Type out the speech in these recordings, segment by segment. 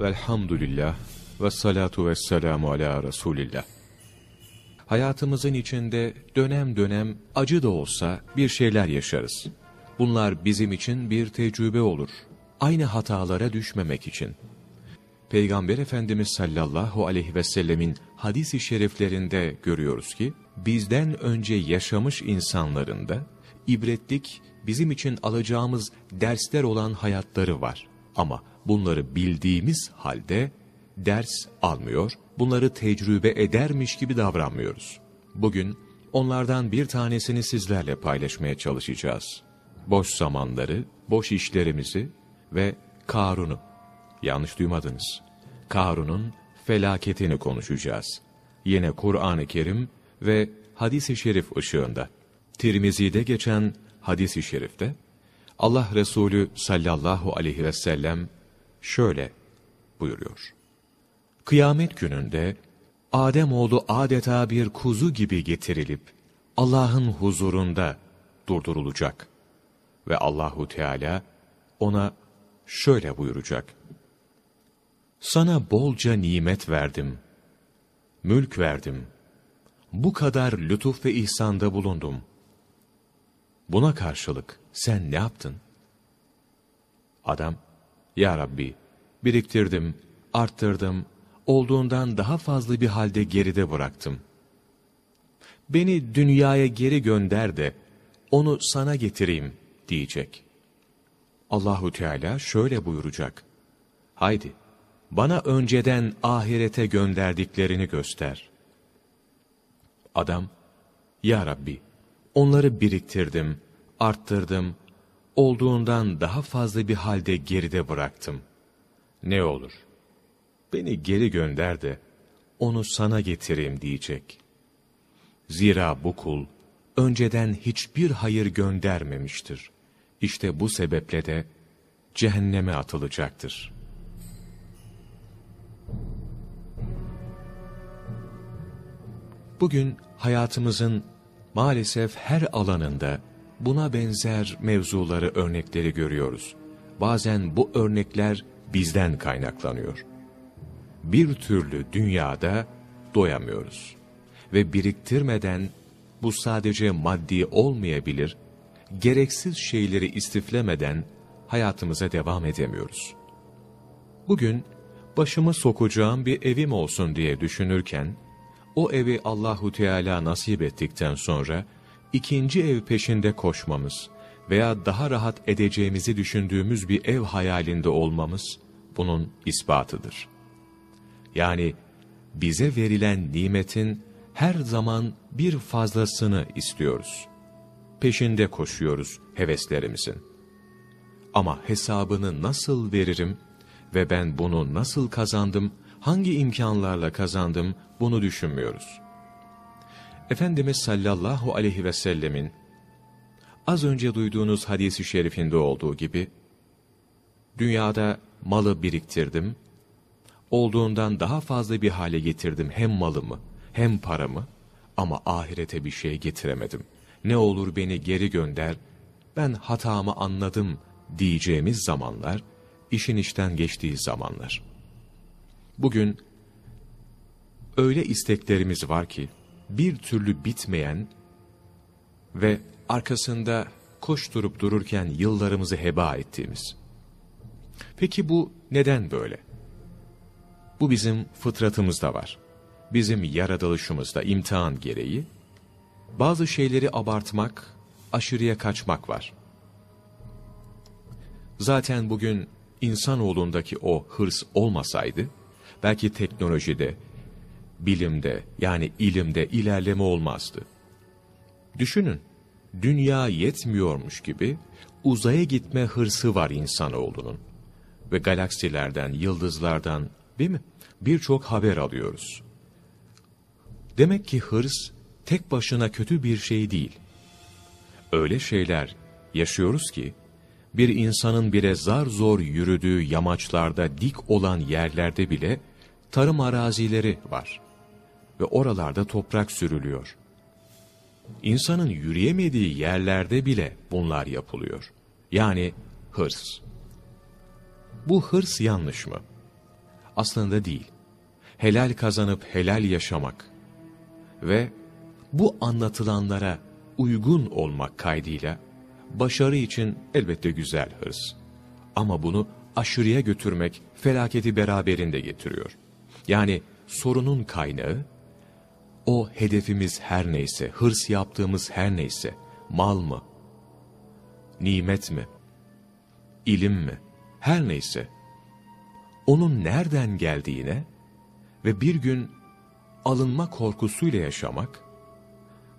Velhamdülillah ve salatu ve selamu ala Resulillah. Hayatımızın içinde dönem dönem acı da olsa bir şeyler yaşarız. Bunlar bizim için bir tecrübe olur. Aynı hatalara düşmemek için. Peygamber Efendimiz sallallahu aleyhi ve sellemin hadis-i şeriflerinde görüyoruz ki, bizden önce yaşamış insanların da ibretlik bizim için alacağımız dersler olan hayatları var. Ama bunları bildiğimiz halde ders almıyor, bunları tecrübe edermiş gibi davranmıyoruz. Bugün onlardan bir tanesini sizlerle paylaşmaya çalışacağız. Boş zamanları, boş işlerimizi ve Karun'u, yanlış duymadınız, Karun'un felaketini konuşacağız. Yine Kur'an-ı Kerim ve hadis-i şerif ışığında. Tirmizi'de geçen hadis-i şerifte, Allah Resulü sallallahu aleyhi ve sellem şöyle buyuruyor. Kıyamet gününde Adem oğlu adeta bir kuzu gibi getirilip Allah'ın huzurunda durdurulacak ve Allahu Teala ona şöyle buyuracak. Sana bolca nimet verdim, mülk verdim, bu kadar lütuf ve ihsanda bulundum. Buna karşılık sen ne yaptın? Adam, Ya Rabbi, biriktirdim, arttırdım, olduğundan daha fazla bir halde geride bıraktım. Beni dünyaya geri gönder de, onu sana getireyim diyecek. Allahu Teala şöyle buyuracak. Haydi, bana önceden ahirete gönderdiklerini göster. Adam, Ya Rabbi, onları biriktirdim, arttırdım, olduğundan daha fazla bir halde geride bıraktım. Ne olur, beni geri gönder de, onu sana getireyim diyecek. Zira bu kul, önceden hiçbir hayır göndermemiştir. İşte bu sebeple de cehenneme atılacaktır. Bugün hayatımızın maalesef her alanında buna benzer mevzuları, örnekleri görüyoruz. Bazen bu örnekler bizden kaynaklanıyor. Bir türlü dünyada doyamıyoruz. Ve biriktirmeden bu sadece maddi olmayabilir, gereksiz şeyleri istiflemeden hayatımıza devam edemiyoruz. Bugün başımı sokacağım bir evim olsun diye düşünürken, o evi Allahu Teala nasip ettikten sonra ikinci ev peşinde koşmamız veya daha rahat edeceğimizi düşündüğümüz bir ev hayalinde olmamız bunun ispatıdır. Yani bize verilen nimetin her zaman bir fazlasını istiyoruz. Peşinde koşuyoruz heveslerimizin. Ama hesabını nasıl veririm ve ben bunu nasıl kazandım, hangi imkanlarla kazandım bunu düşünmüyoruz. Efendimiz sallallahu aleyhi ve sellemin az önce duyduğunuz hadisi şerifinde olduğu gibi dünyada malı biriktirdim, olduğundan daha fazla bir hale getirdim hem malımı hem paramı ama ahirete bir şey getiremedim. Ne olur beni geri gönder, ben hatamı anladım diyeceğimiz zamanlar, işin işten geçtiği zamanlar. Bugün öyle isteklerimiz var ki, bir türlü bitmeyen ve arkasında koşturup dururken yıllarımızı heba ettiğimiz. Peki bu neden böyle? Bu bizim fıtratımızda var. Bizim yaratılışımızda imtihan gereği bazı şeyleri abartmak, aşırıya kaçmak var. Zaten bugün insanoğlundaki o hırs olmasaydı, belki teknolojide, bilimde yani ilimde ilerleme olmazdı. Düşünün, dünya yetmiyormuş gibi uzaya gitme hırsı var insanoğlunun. Ve galaksilerden, yıldızlardan değil mi? Birçok haber alıyoruz. Demek ki hırs tek başına kötü bir şey değil. Öyle şeyler yaşıyoruz ki, bir insanın bile zar zor yürüdüğü yamaçlarda dik olan yerlerde bile tarım arazileri var ve oralarda toprak sürülüyor. İnsanın yürüyemediği yerlerde bile bunlar yapılıyor. Yani hırs. Bu hırs yanlış mı? Aslında değil. Helal kazanıp helal yaşamak ve bu anlatılanlara uygun olmak kaydıyla başarı için elbette güzel hırs. Ama bunu aşırıya götürmek felaketi beraberinde getiriyor. Yani sorunun kaynağı o hedefimiz her neyse, hırs yaptığımız her neyse, mal mı, nimet mi, ilim mi, her neyse, onun nereden geldiğine ve bir gün alınma korkusuyla yaşamak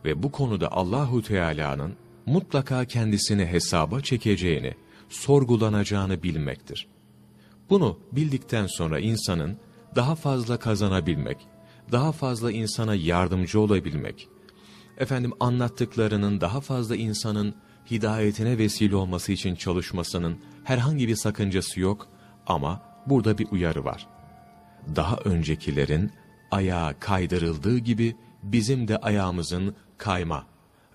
ve bu konuda Allahu Teala'nın mutlaka kendisini hesaba çekeceğini, sorgulanacağını bilmektir. Bunu bildikten sonra insanın daha fazla kazanabilmek, daha fazla insana yardımcı olabilmek, efendim anlattıklarının daha fazla insanın hidayetine vesile olması için çalışmasının herhangi bir sakıncası yok ama burada bir uyarı var. Daha öncekilerin ayağa kaydırıldığı gibi bizim de ayağımızın kayma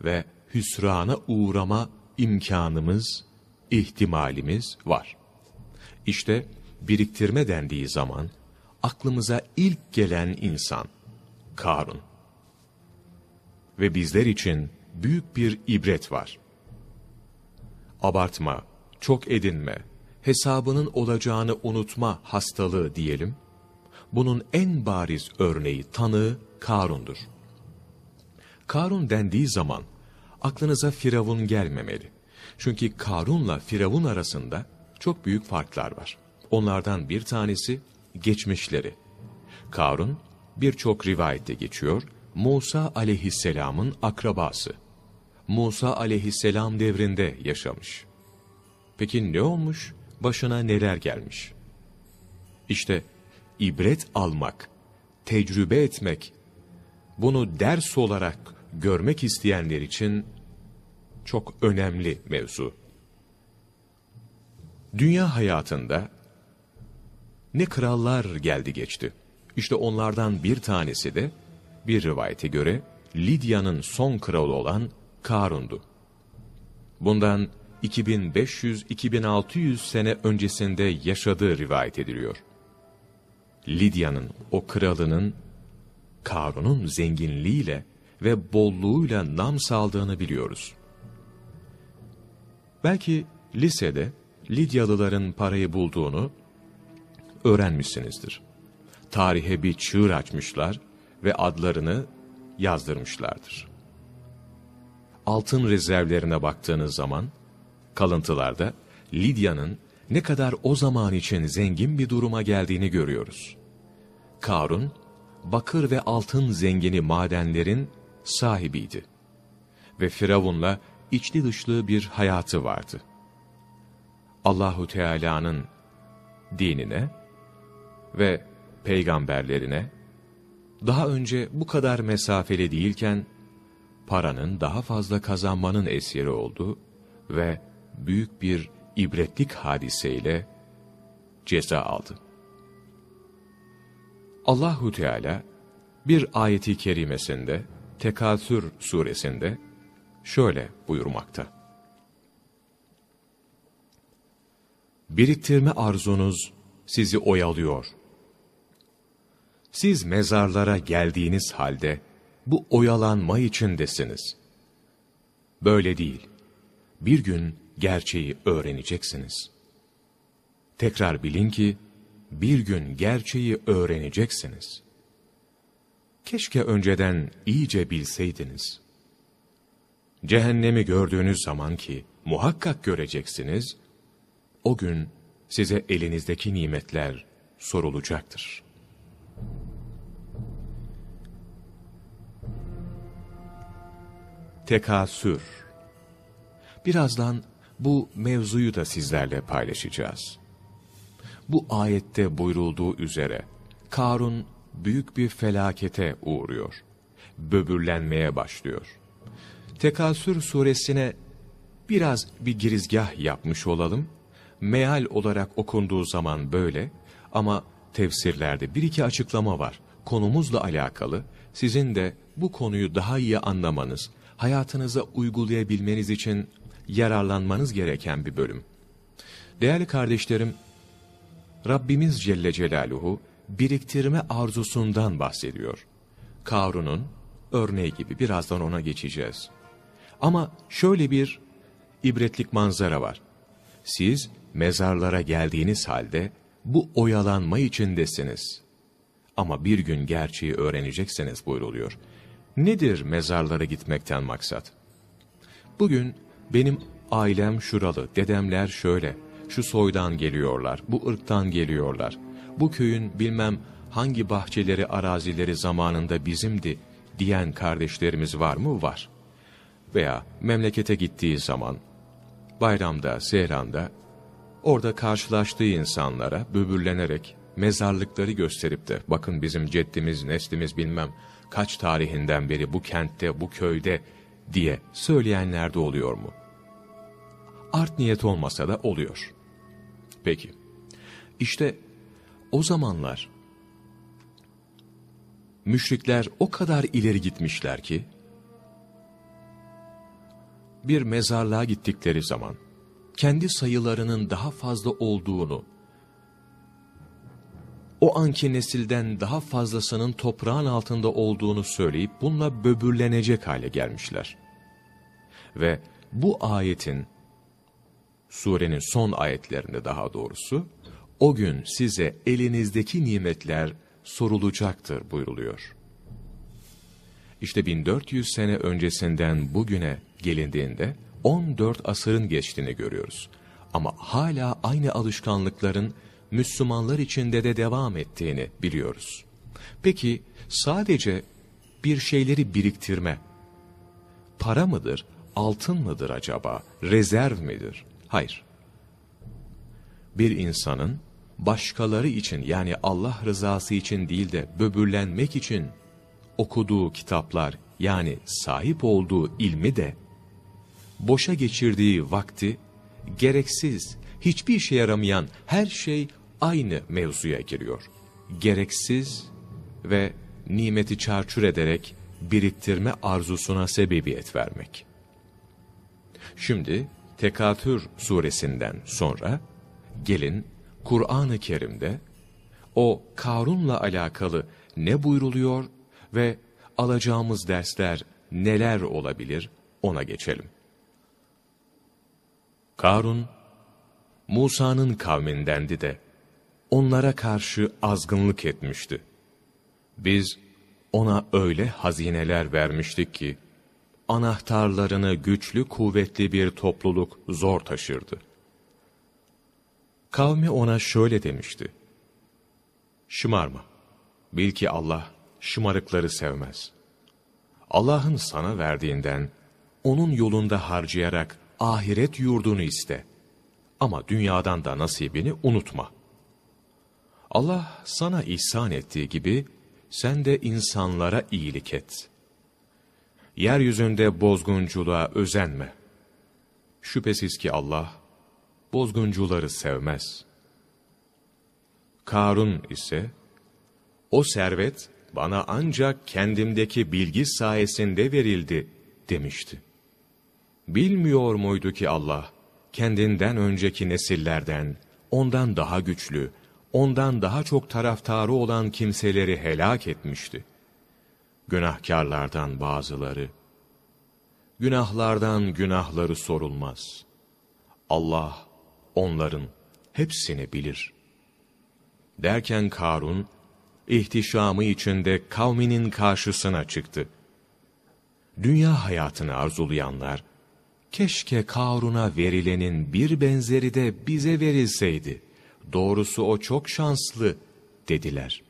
ve hüsrana uğrama imkanımız, ihtimalimiz var. İşte biriktirme dendiği zaman aklımıza ilk gelen insan Karun. Ve bizler için büyük bir ibret var. Abartma, çok edinme, hesabının olacağını unutma hastalığı diyelim. Bunun en bariz örneği, tanığı Karun'dur. Karun dendiği zaman aklınıza Firavun gelmemeli. Çünkü Karun'la Firavun arasında çok büyük farklar var. Onlardan bir tanesi geçmişleri. Karun birçok rivayette geçiyor, Musa aleyhisselamın akrabası. Musa aleyhisselam devrinde yaşamış. Peki ne olmuş? Başına neler gelmiş? İşte ibret almak, tecrübe etmek, bunu ders olarak görmek isteyenler için çok önemli mevzu. Dünya hayatında ne krallar geldi geçti. İşte onlardan bir tanesi de bir rivayete göre Lidya'nın son kralı olan Karun'du. Bundan 2500-2600 sene öncesinde yaşadığı rivayet ediliyor. Lidya'nın o kralının Karun'un zenginliğiyle ve bolluğuyla nam saldığını biliyoruz. Belki lisede Lidyalıların parayı bulduğunu öğrenmişsinizdir. Tarihe bir çığır açmışlar ve adlarını yazdırmışlardır. Altın rezervlerine baktığınız zaman, kalıntılarda Lidya'nın ne kadar o zaman için zengin bir duruma geldiğini görüyoruz. Karun, bakır ve altın zengini madenlerin sahibiydi. Ve Firavun'la içli dışlı bir hayatı vardı. Allahu Teala'nın dinine ve peygamberlerine daha önce bu kadar mesafeli değilken paranın daha fazla kazanmanın esiri oldu ve büyük bir ibretlik hadiseyle ceza aldı. Allahu Teala bir ayeti kerimesinde Tekasür suresinde şöyle buyurmakta. Biriktirme arzunuz sizi oyalıyor. Siz mezarlara geldiğiniz halde bu oyalanma içindesiniz. Böyle değil. Bir gün gerçeği öğreneceksiniz. Tekrar bilin ki bir gün gerçeği öğreneceksiniz. Keşke önceden iyice bilseydiniz. Cehennemi gördüğünüz zaman ki muhakkak göreceksiniz, o gün size elinizdeki nimetler sorulacaktır. Tekasür Birazdan bu mevzuyu da sizlerle paylaşacağız. Bu ayette buyurulduğu üzere Karun büyük bir felakete uğruyor. Böbürlenmeye başlıyor. Tekasür suresine biraz bir girizgah yapmış olalım. Meal olarak okunduğu zaman böyle ama tefsirlerde bir iki açıklama var. Konumuzla alakalı sizin de bu konuyu daha iyi anlamanız, hayatınıza uygulayabilmeniz için yararlanmanız gereken bir bölüm. Değerli kardeşlerim, Rabbimiz Celle Celaluhu biriktirme arzusundan bahsediyor. Karun'un örneği gibi birazdan ona geçeceğiz. Ama şöyle bir ibretlik manzara var. Siz mezarlara geldiğiniz halde bu oyalanma içindesiniz. Ama bir gün gerçeği öğreneceksiniz buyruluyor. Nedir mezarlara gitmekten maksat? Bugün benim ailem şuralı, dedemler şöyle, şu soydan geliyorlar, bu ırktan geliyorlar. Bu köyün bilmem hangi bahçeleri, arazileri zamanında bizimdi diyen kardeşlerimiz var mı? Var. Veya memlekete gittiği zaman, bayramda, seyranda, orada karşılaştığı insanlara böbürlenerek mezarlıkları gösterip de bakın bizim ceddimiz, neslimiz bilmem kaç tarihinden beri bu kentte, bu köyde diye söyleyenler de oluyor mu? Art niyet olmasa da oluyor. Peki, işte o zamanlar müşrikler o kadar ileri gitmişler ki, bir mezarlığa gittikleri zaman, kendi sayılarının daha fazla olduğunu, o anki nesilden daha fazlasının toprağın altında olduğunu söyleyip bununla böbürlenecek hale gelmişler. Ve bu ayetin, surenin son ayetlerinde daha doğrusu, o gün size elinizdeki nimetler sorulacaktır buyruluyor. İşte 1400 sene öncesinden bugüne gelindiğinde 14 asırın geçtiğini görüyoruz. Ama hala aynı alışkanlıkların Müslümanlar içinde de devam ettiğini biliyoruz. Peki sadece bir şeyleri biriktirme, para mıdır, altın mıdır acaba, rezerv midir? Hayır. Bir insanın başkaları için yani Allah rızası için değil de böbürlenmek için okuduğu kitaplar yani sahip olduğu ilmi de boşa geçirdiği vakti gereksiz, hiçbir işe yaramayan her şey aynı mevzuya giriyor. Gereksiz ve nimeti çarçur ederek biriktirme arzusuna sebebiyet vermek. Şimdi Tekatür suresinden sonra gelin Kur'an-ı Kerim'de o Karun'la alakalı ne buyruluyor ve alacağımız dersler neler olabilir ona geçelim. Karun, Musa'nın kavmindendi de onlara karşı azgınlık etmişti. Biz ona öyle hazineler vermiştik ki, anahtarlarını güçlü kuvvetli bir topluluk zor taşırdı. Kavmi ona şöyle demişti. Şımarma, bil ki Allah şımarıkları sevmez. Allah'ın sana verdiğinden, onun yolunda harcayarak ahiret yurdunu iste. Ama dünyadan da nasibini unutma. Allah sana ihsan ettiği gibi, sen de insanlara iyilik et. Yeryüzünde bozgunculuğa özenme. Şüphesiz ki Allah, bozguncuları sevmez. Karun ise, o servet bana ancak kendimdeki bilgi sayesinde verildi demişti. Bilmiyor muydu ki Allah, kendinden önceki nesillerden, ondan daha güçlü, ondan daha çok taraftarı olan kimseleri helak etmişti. Günahkarlardan bazıları, günahlardan günahları sorulmaz. Allah onların hepsini bilir. Derken Karun, ihtişamı içinde kavminin karşısına çıktı. Dünya hayatını arzulayanlar, keşke Karun'a verilenin bir benzeri de bize verilseydi. Doğrusu o çok şanslı dediler.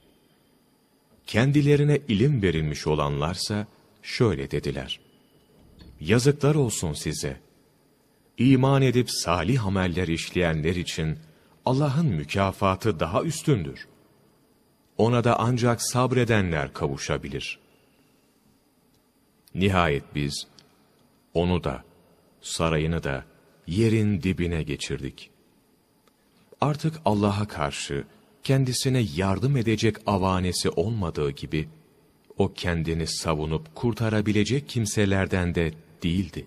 Kendilerine ilim verilmiş olanlarsa şöyle dediler. Yazıklar olsun size. İman edip salih ameller işleyenler için Allah'ın mükafatı daha üstündür. Ona da ancak sabredenler kavuşabilir. Nihayet biz onu da sarayını da yerin dibine geçirdik. Artık Allah'a karşı kendisine yardım edecek avanesi olmadığı gibi, o kendini savunup kurtarabilecek kimselerden de değildi.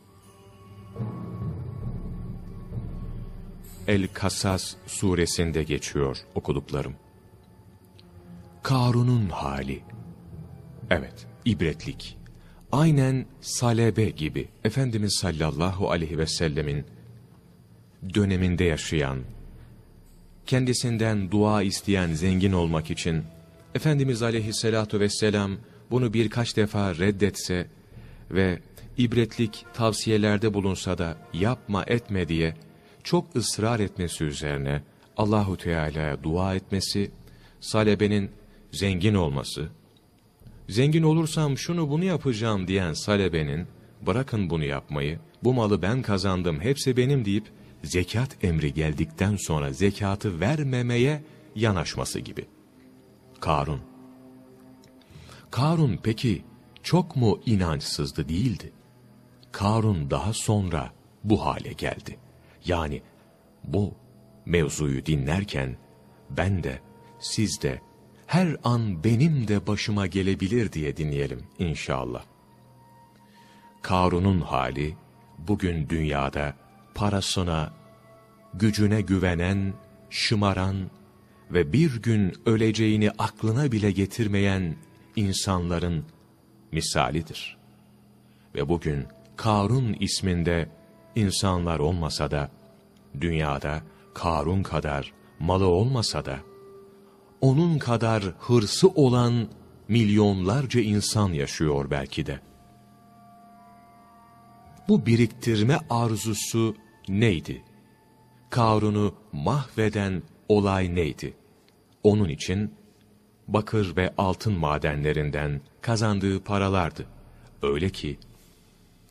El-Kasas suresinde geçiyor okuduklarım. Karun'un hali. Evet, ibretlik. Aynen salebe gibi Efendimiz sallallahu aleyhi ve sellemin döneminde yaşayan, kendisinden dua isteyen zengin olmak için Efendimiz aleyhissalatu vesselam bunu birkaç defa reddetse ve ibretlik tavsiyelerde bulunsa da yapma etme diye çok ısrar etmesi üzerine Allahu Teala'ya dua etmesi, salebenin zengin olması, zengin olursam şunu bunu yapacağım diyen salebenin, bırakın bunu yapmayı, bu malı ben kazandım, hepsi benim deyip, zekat emri geldikten sonra zekatı vermemeye yanaşması gibi. Karun. Karun peki çok mu inançsızdı değildi? Karun daha sonra bu hale geldi. Yani bu mevzuyu dinlerken ben de siz de her an benim de başıma gelebilir diye dinleyelim inşallah. Karun'un hali bugün dünyada parasına, gücüne güvenen, şımaran ve bir gün öleceğini aklına bile getirmeyen insanların misalidir. Ve bugün Karun isminde insanlar olmasa da, dünyada Karun kadar malı olmasa da, onun kadar hırsı olan milyonlarca insan yaşıyor belki de. Bu biriktirme arzusu neydi? Karun'u mahveden olay neydi? Onun için bakır ve altın madenlerinden kazandığı paralardı. Öyle ki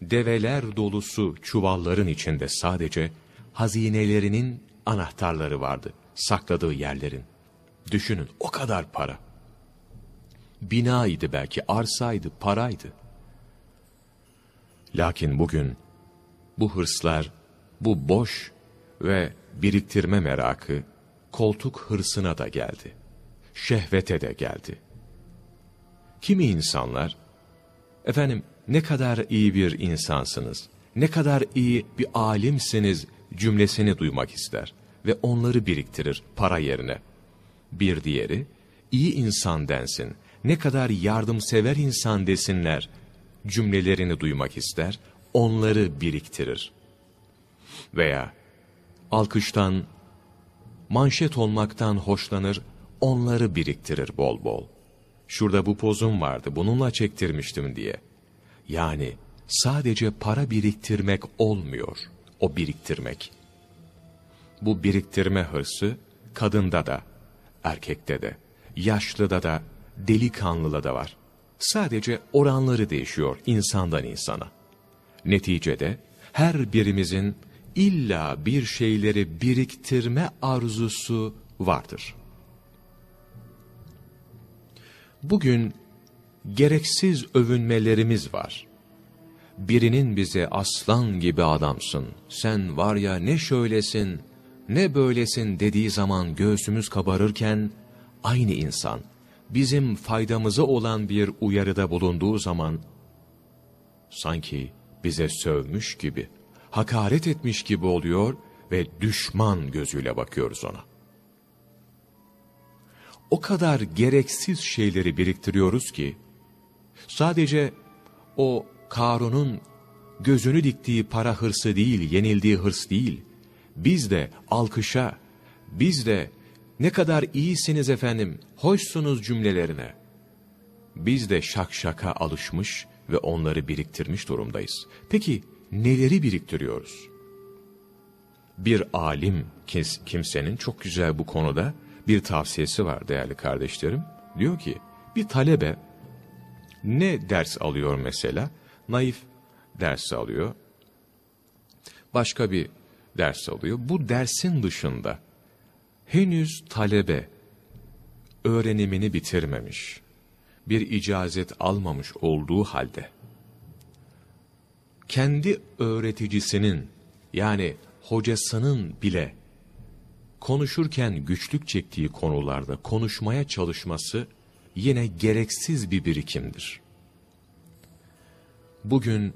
develer dolusu çuvalların içinde sadece hazinelerinin anahtarları vardı. Sakladığı yerlerin. Düşünün o kadar para. Binaydı belki, arsaydı, paraydı. Lakin bugün bu hırslar, bu boş ve biriktirme merakı koltuk hırsına da geldi. Şehvete de geldi. Kimi insanlar, efendim ne kadar iyi bir insansınız, ne kadar iyi bir alimsiniz cümlesini duymak ister ve onları biriktirir para yerine. Bir diğeri, iyi insan densin, ne kadar yardımsever insan desinler cümlelerini duymak ister, onları biriktirir. Veya alkıştan, manşet olmaktan hoşlanır, onları biriktirir bol bol. Şurada bu pozum vardı, bununla çektirmiştim diye. Yani sadece para biriktirmek olmuyor, o biriktirmek. Bu biriktirme hırsı, kadında da, erkekte de, yaşlıda da, delikanlıda da var. Sadece oranları değişiyor insandan insana. Neticede her birimizin illa bir şeyleri biriktirme arzusu vardır. Bugün gereksiz övünmelerimiz var. Birinin bize aslan gibi adamsın, sen var ya ne şöylesin, ne böylesin dediği zaman göğsümüz kabarırken, aynı insan, bizim faydamıza olan bir uyarıda bulunduğu zaman, sanki bize sövmüş gibi, hakaret etmiş gibi oluyor ve düşman gözüyle bakıyoruz ona. O kadar gereksiz şeyleri biriktiriyoruz ki, sadece o Karun'un gözünü diktiği para hırsı değil, yenildiği hırs değil, biz de alkışa, biz de ne kadar iyisiniz efendim, hoşsunuz cümlelerine. Biz de şak şaka alışmış ve onları biriktirmiş durumdayız. Peki neleri biriktiriyoruz? Bir alim kimsenin çok güzel bu konuda bir tavsiyesi var değerli kardeşlerim. Diyor ki bir talebe ne ders alıyor mesela? Naif ders alıyor. Başka bir ders alıyor. Bu dersin dışında henüz talebe öğrenimini bitirmemiş, bir icazet almamış olduğu halde, kendi öğreticisinin yani hocasının bile konuşurken güçlük çektiği konularda konuşmaya çalışması yine gereksiz bir birikimdir. Bugün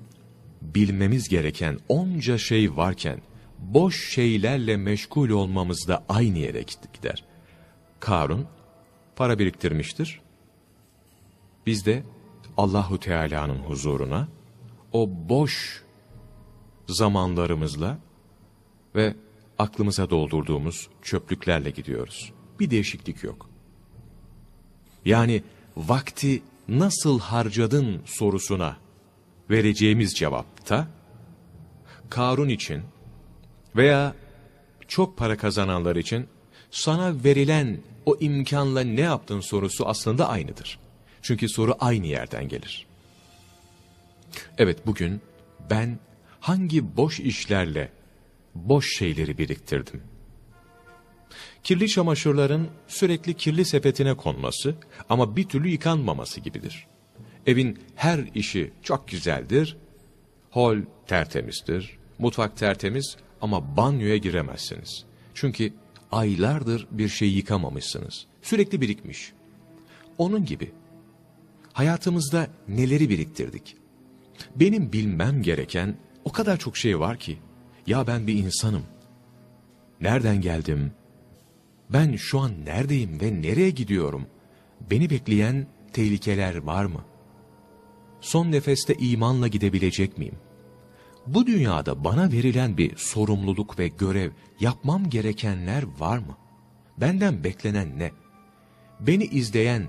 bilmemiz gereken onca şey varken boş şeylerle meşgul olmamız da aynı yere gider. Karun para biriktirmiştir. Biz de Allahu Teala'nın huzuruna o boş zamanlarımızla ve aklımıza doldurduğumuz çöplüklerle gidiyoruz. Bir değişiklik yok. Yani vakti nasıl harcadın sorusuna vereceğimiz cevapta Karun için veya çok para kazananlar için sana verilen o imkanla ne yaptın sorusu aslında aynıdır. Çünkü soru aynı yerden gelir. Evet bugün ben hangi boş işlerle boş şeyleri biriktirdim? Kirli çamaşırların sürekli kirli sepetine konması ama bir türlü yıkanmaması gibidir. Evin her işi çok güzeldir, hol tertemizdir, mutfak tertemiz ama banyoya giremezsiniz. Çünkü aylardır bir şey yıkamamışsınız. Sürekli birikmiş. Onun gibi hayatımızda neleri biriktirdik? Benim bilmem gereken o kadar çok şey var ki. Ya ben bir insanım. Nereden geldim? Ben şu an neredeyim ve nereye gidiyorum? Beni bekleyen tehlikeler var mı? Son nefeste imanla gidebilecek miyim? Bu dünyada bana verilen bir sorumluluk ve görev, yapmam gerekenler var mı? Benden beklenen ne? Beni izleyen,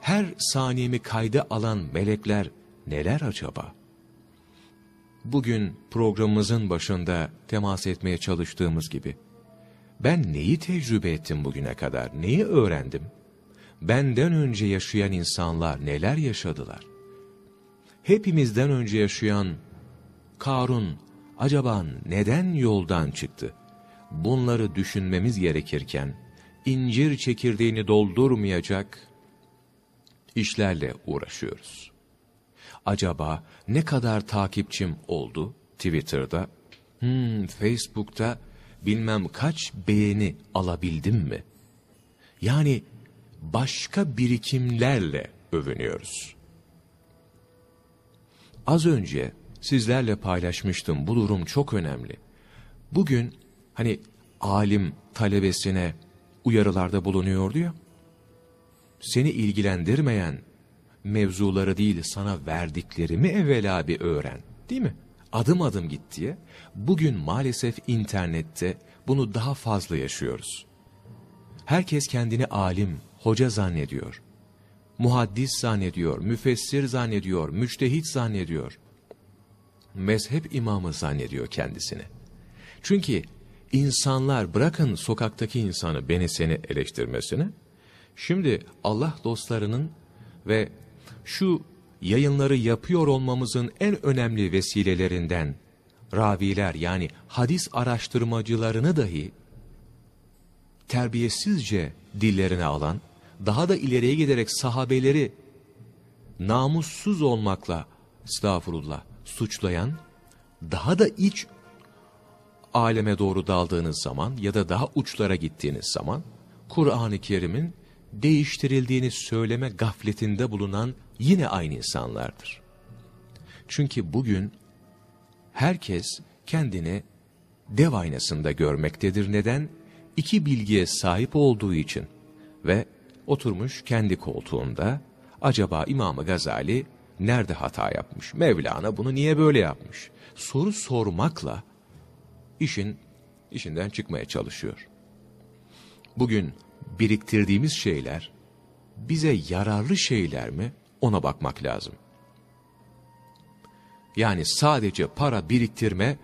her saniyemi kayda alan melekler neler acaba? Bugün programımızın başında temas etmeye çalıştığımız gibi, ben neyi tecrübe ettim bugüne kadar, neyi öğrendim? Benden önce yaşayan insanlar neler yaşadılar? Hepimizden önce yaşayan Karun acaba neden yoldan çıktı? Bunları düşünmemiz gerekirken, incir çekirdeğini doldurmayacak işlerle uğraşıyoruz. Acaba ne kadar takipçim oldu Twitter'da, hmm, Facebook'ta bilmem kaç beğeni alabildim mi? Yani başka birikimlerle övünüyoruz. Az önce sizlerle paylaşmıştım. Bu durum çok önemli. Bugün hani alim talebesine uyarılarda bulunuyordu ya. Seni ilgilendirmeyen mevzuları değil sana verdiklerimi evvela bir öğren. Değil mi? Adım adım git diye. Bugün maalesef internette bunu daha fazla yaşıyoruz. Herkes kendini alim, hoca zannediyor. Muhaddis zannediyor, müfessir zannediyor, müçtehit zannediyor mezhep imamı zannediyor kendisini. Çünkü insanlar bırakın sokaktaki insanı beni seni eleştirmesini. Şimdi Allah dostlarının ve şu yayınları yapıyor olmamızın en önemli vesilelerinden raviler yani hadis araştırmacılarını dahi terbiyesizce dillerine alan, daha da ileriye giderek sahabeleri namussuz olmakla, estağfurullah, suçlayan, daha da iç aleme doğru daldığınız zaman ya da daha uçlara gittiğiniz zaman, Kur'an-ı Kerim'in değiştirildiğini söyleme gafletinde bulunan yine aynı insanlardır. Çünkü bugün herkes kendini dev aynasında görmektedir. Neden? İki bilgiye sahip olduğu için ve oturmuş kendi koltuğunda acaba İmam Gazali nerede hata yapmış? Mevlana bunu niye böyle yapmış? Soru sormakla işin işinden çıkmaya çalışıyor. Bugün biriktirdiğimiz şeyler bize yararlı şeyler mi? Ona bakmak lazım. Yani sadece para biriktirme,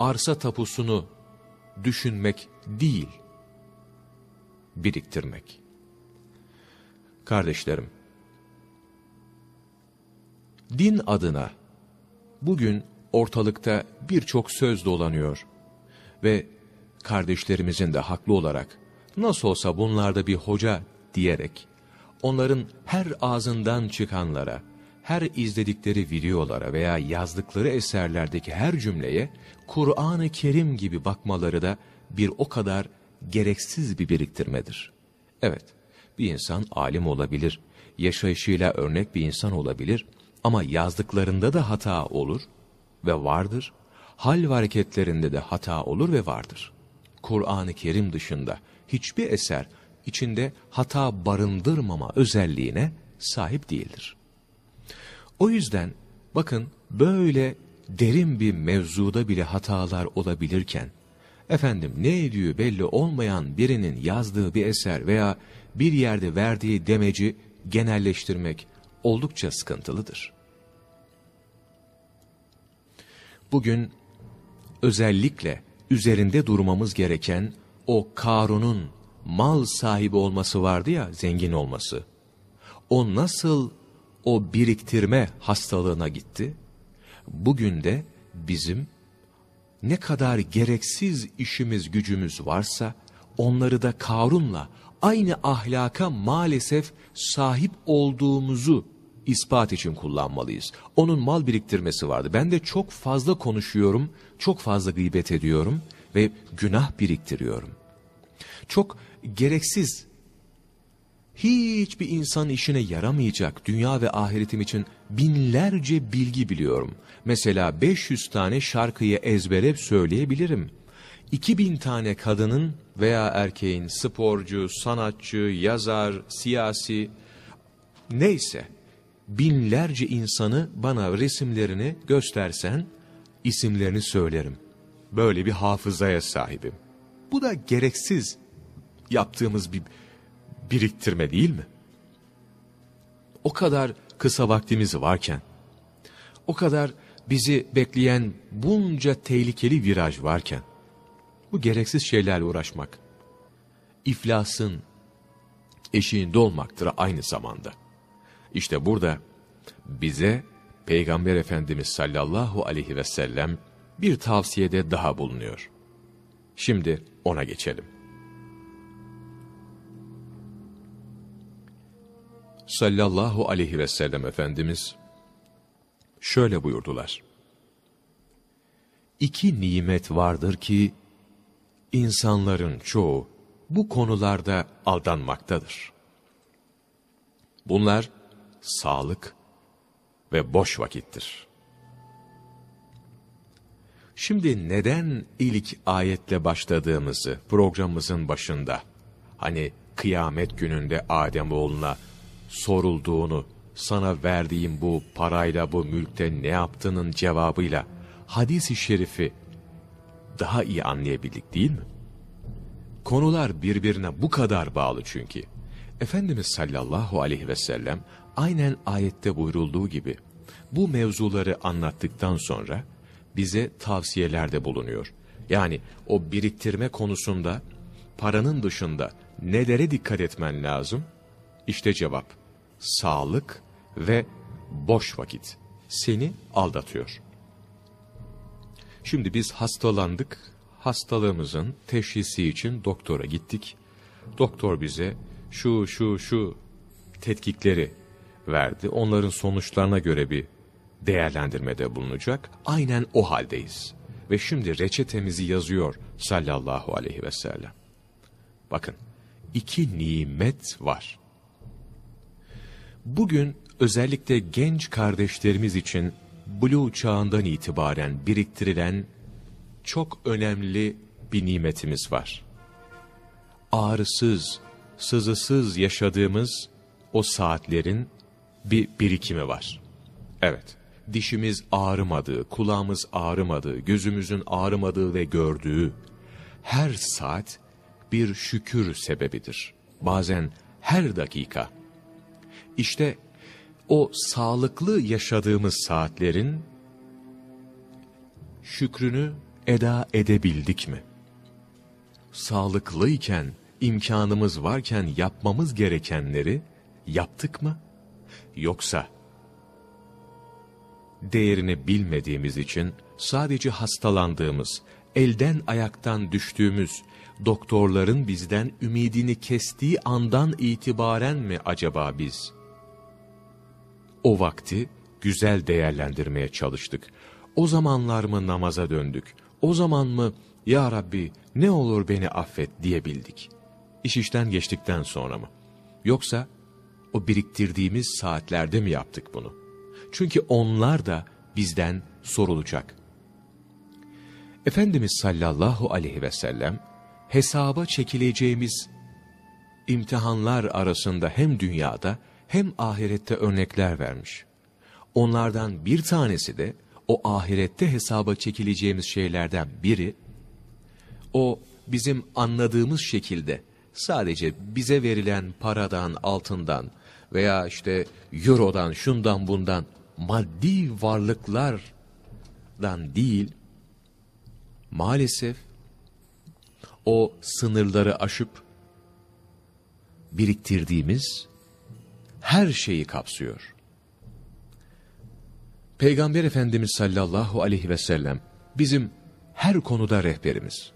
arsa tapusunu düşünmek değil, biriktirmek. Kardeşlerim, Din adına bugün ortalıkta birçok söz dolanıyor ve kardeşlerimizin de haklı olarak nasıl olsa bunlarda bir hoca diyerek onların her ağzından çıkanlara, her izledikleri videolara veya yazdıkları eserlerdeki her cümleye Kur'an-ı Kerim gibi bakmaları da bir o kadar gereksiz bir biriktirmedir. Evet, bir insan alim olabilir, yaşayışıyla örnek bir insan olabilir ama yazdıklarında da hata olur ve vardır. Hal ve hareketlerinde de hata olur ve vardır. Kur'an-ı Kerim dışında hiçbir eser içinde hata barındırmama özelliğine sahip değildir. O yüzden bakın böyle derin bir mevzuda bile hatalar olabilirken, efendim ne ediyor belli olmayan birinin yazdığı bir eser veya bir yerde verdiği demeci genelleştirmek oldukça sıkıntılıdır. Bugün özellikle üzerinde durmamız gereken o Karun'un mal sahibi olması vardı ya, zengin olması. O nasıl o biriktirme hastalığına gitti? Bugün de bizim ne kadar gereksiz işimiz gücümüz varsa onları da Karun'la aynı ahlaka maalesef sahip olduğumuzu ispat için kullanmalıyız. Onun mal biriktirmesi vardı. Ben de çok fazla konuşuyorum, çok fazla gıybet ediyorum ve günah biriktiriyorum. Çok gereksiz, hiçbir insan işine yaramayacak dünya ve ahiretim için binlerce bilgi biliyorum. Mesela 500 tane şarkıyı ezbere söyleyebilirim. 2000 tane kadının veya erkeğin sporcu, sanatçı, yazar, siyasi neyse binlerce insanı bana resimlerini göstersen isimlerini söylerim. Böyle bir hafızaya sahibim. Bu da gereksiz yaptığımız bir biriktirme değil mi? O kadar kısa vaktimiz varken, o kadar bizi bekleyen bunca tehlikeli viraj varken, bu gereksiz şeylerle uğraşmak, iflasın eşiğinde olmaktır aynı zamanda. İşte burada bize Peygamber Efendimiz sallallahu aleyhi ve sellem bir tavsiyede daha bulunuyor. Şimdi ona geçelim. Sallallahu aleyhi ve sellem Efendimiz şöyle buyurdular. İki nimet vardır ki insanların çoğu bu konularda aldanmaktadır. Bunlar sağlık ve boş vakittir. Şimdi neden ilk ayetle başladığımızı programımızın başında, hani kıyamet gününde Ademoğluna sorulduğunu, sana verdiğim bu parayla bu mülkte ne yaptığının cevabıyla hadis-i şerifi daha iyi anlayabildik değil mi? Konular birbirine bu kadar bağlı çünkü. Efendimiz sallallahu aleyhi ve sellem aynen ayette buyurulduğu gibi bu mevzuları anlattıktan sonra bize tavsiyelerde bulunuyor. Yani o biriktirme konusunda paranın dışında nelere dikkat etmen lazım? İşte cevap. Sağlık ve boş vakit seni aldatıyor. Şimdi biz hastalandık. Hastalığımızın teşhisi için doktora gittik. Doktor bize şu şu şu tetkikleri verdi. Onların sonuçlarına göre bir değerlendirmede bulunacak. Aynen o haldeyiz. Ve şimdi reçetemizi yazıyor sallallahu aleyhi ve sellem. Bakın iki nimet var. Bugün özellikle genç kardeşlerimiz için Blue çağından itibaren biriktirilen çok önemli bir nimetimiz var. Ağrısız, sızısız yaşadığımız o saatlerin bir birikimi var. Evet, dişimiz ağrımadığı, kulağımız ağrımadığı, gözümüzün ağrımadığı ve gördüğü her saat bir şükür sebebidir. Bazen her dakika. İşte o sağlıklı yaşadığımız saatlerin şükrünü eda edebildik mi? Sağlıklıyken, imkanımız varken yapmamız gerekenleri yaptık mı? Yoksa değerini bilmediğimiz için sadece hastalandığımız, elden ayaktan düştüğümüz, doktorların bizden ümidini kestiği andan itibaren mi acaba biz? O vakti güzel değerlendirmeye çalıştık. O zamanlar mı namaza döndük? O zaman mı Ya Rabbi ne olur beni affet diyebildik? İş işten geçtikten sonra mı? Yoksa o biriktirdiğimiz saatlerde mi yaptık bunu? Çünkü onlar da bizden sorulacak. Efendimiz sallallahu aleyhi ve sellem hesaba çekileceğimiz imtihanlar arasında hem dünyada hem ahirette örnekler vermiş. Onlardan bir tanesi de o ahirette hesaba çekileceğimiz şeylerden biri, o bizim anladığımız şekilde sadece bize verilen paradan, altından veya işte eurodan, şundan bundan maddi varlıklardan değil, maalesef o sınırları aşıp biriktirdiğimiz her şeyi kapsıyor. Peygamber Efendimiz sallallahu aleyhi ve sellem bizim her konuda rehberimiz.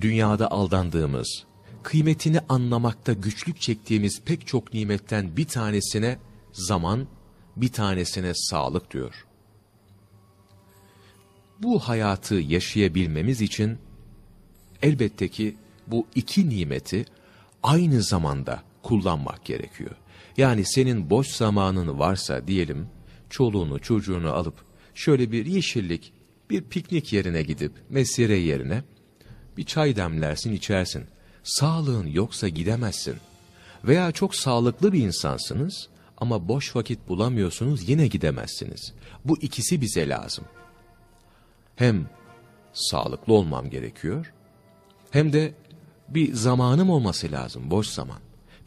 Dünyada aldandığımız, kıymetini anlamakta güçlük çektiğimiz pek çok nimetten bir tanesine zaman, bir tanesine sağlık diyor. Bu hayatı yaşayabilmemiz için elbette ki bu iki nimeti aynı zamanda kullanmak gerekiyor. Yani senin boş zamanın varsa diyelim, çoluğunu çocuğunu alıp şöyle bir yeşillik, bir piknik yerine gidip mesire yerine bir çay demlersin içersin. Sağlığın yoksa gidemezsin. Veya çok sağlıklı bir insansınız ama boş vakit bulamıyorsunuz yine gidemezsiniz. Bu ikisi bize lazım. Hem sağlıklı olmam gerekiyor hem de bir zamanım olması lazım, boş zaman.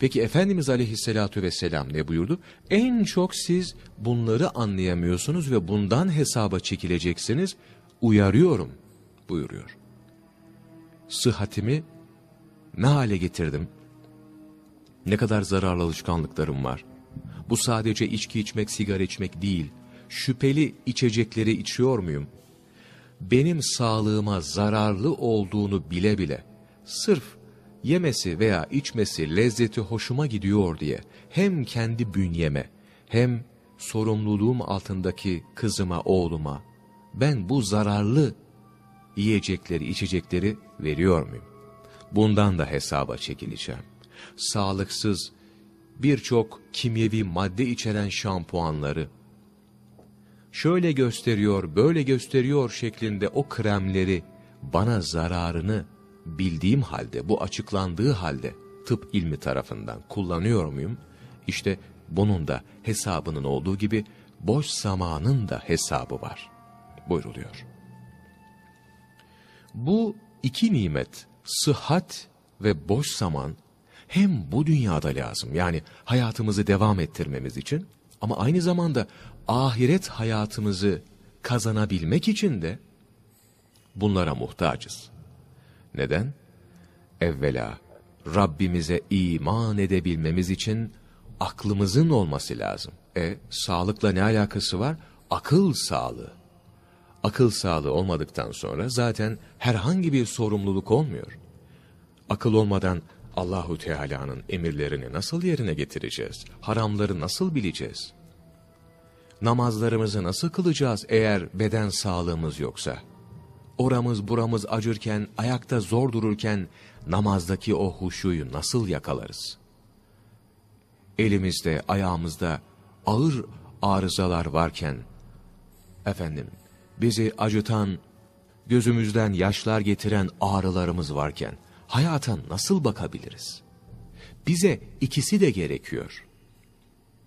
Peki Efendimiz Aleyhisselatü Vesselam ne buyurdu? En çok siz bunları anlayamıyorsunuz ve bundan hesaba çekileceksiniz. Uyarıyorum buyuruyor. Sıhhatimi ne hale getirdim? Ne kadar zararlı alışkanlıklarım var. Bu sadece içki içmek, sigara içmek değil. Şüpheli içecekleri içiyor muyum? Benim sağlığıma zararlı olduğunu bile bile, sırf yemesi veya içmesi lezzeti hoşuma gidiyor diye hem kendi bünyeme hem sorumluluğum altındaki kızıma, oğluma ben bu zararlı yiyecekleri, içecekleri veriyor muyum? Bundan da hesaba çekileceğim. Sağlıksız birçok kimyevi madde içeren şampuanları, şöyle gösteriyor, böyle gösteriyor şeklinde o kremleri bana zararını bildiğim halde, bu açıklandığı halde tıp ilmi tarafından kullanıyor muyum? İşte bunun da hesabının olduğu gibi boş zamanın da hesabı var buyruluyor. Bu iki nimet, sıhhat ve boş zaman hem bu dünyada lazım yani hayatımızı devam ettirmemiz için ama aynı zamanda ahiret hayatımızı kazanabilmek için de bunlara muhtacız. Neden? Evvela Rabbimize iman edebilmemiz için aklımızın olması lazım. E sağlıkla ne alakası var? Akıl sağlığı. Akıl sağlığı olmadıktan sonra zaten herhangi bir sorumluluk olmuyor. Akıl olmadan Allahu Teala'nın emirlerini nasıl yerine getireceğiz? Haramları nasıl bileceğiz? Namazlarımızı nasıl kılacağız eğer beden sağlığımız yoksa? Oramız buramız acırken, ayakta zor dururken namazdaki o huşuyu nasıl yakalarız? Elimizde, ayağımızda ağır arızalar varken, efendim, bizi acıtan, gözümüzden yaşlar getiren ağrılarımız varken, hayata nasıl bakabiliriz? Bize ikisi de gerekiyor.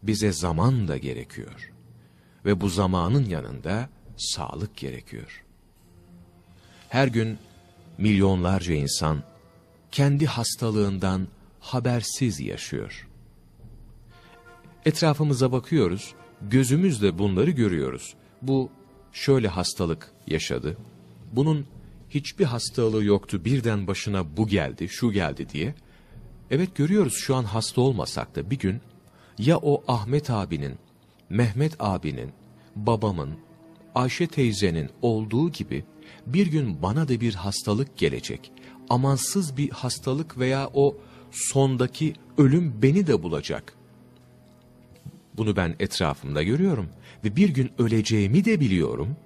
Bize zaman da gerekiyor. Ve bu zamanın yanında sağlık gerekiyor. Her gün milyonlarca insan kendi hastalığından habersiz yaşıyor. Etrafımıza bakıyoruz, gözümüzle bunları görüyoruz. Bu şöyle hastalık yaşadı, bunun hiçbir hastalığı yoktu birden başına bu geldi, şu geldi diye. Evet görüyoruz şu an hasta olmasak da bir gün ya o Ahmet abinin, Mehmet abinin, babamın, Ayşe teyzenin olduğu gibi bir gün bana da bir hastalık gelecek. Amansız bir hastalık veya o sondaki ölüm beni de bulacak. Bunu ben etrafımda görüyorum ve bir gün öleceğimi de biliyorum.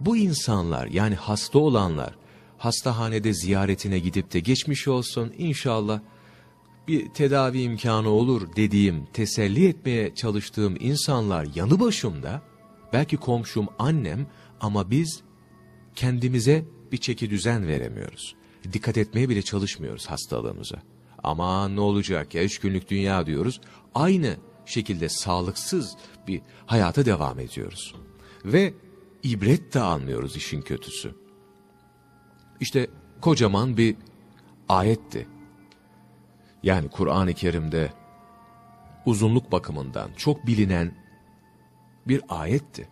Bu insanlar yani hasta olanlar hastahanede ziyaretine gidip de geçmiş olsun inşallah bir tedavi imkanı olur dediğim, teselli etmeye çalıştığım insanlar yanı başımda, belki komşum annem ama biz kendimize bir çeki düzen veremiyoruz. Dikkat etmeye bile çalışmıyoruz hastalığımıza. Ama ne olacak ya üç günlük dünya diyoruz. Aynı şekilde sağlıksız bir hayata devam ediyoruz. Ve ibret de almıyoruz işin kötüsü. İşte kocaman bir ayetti. Yani Kur'an-ı Kerim'de uzunluk bakımından çok bilinen bir ayetti.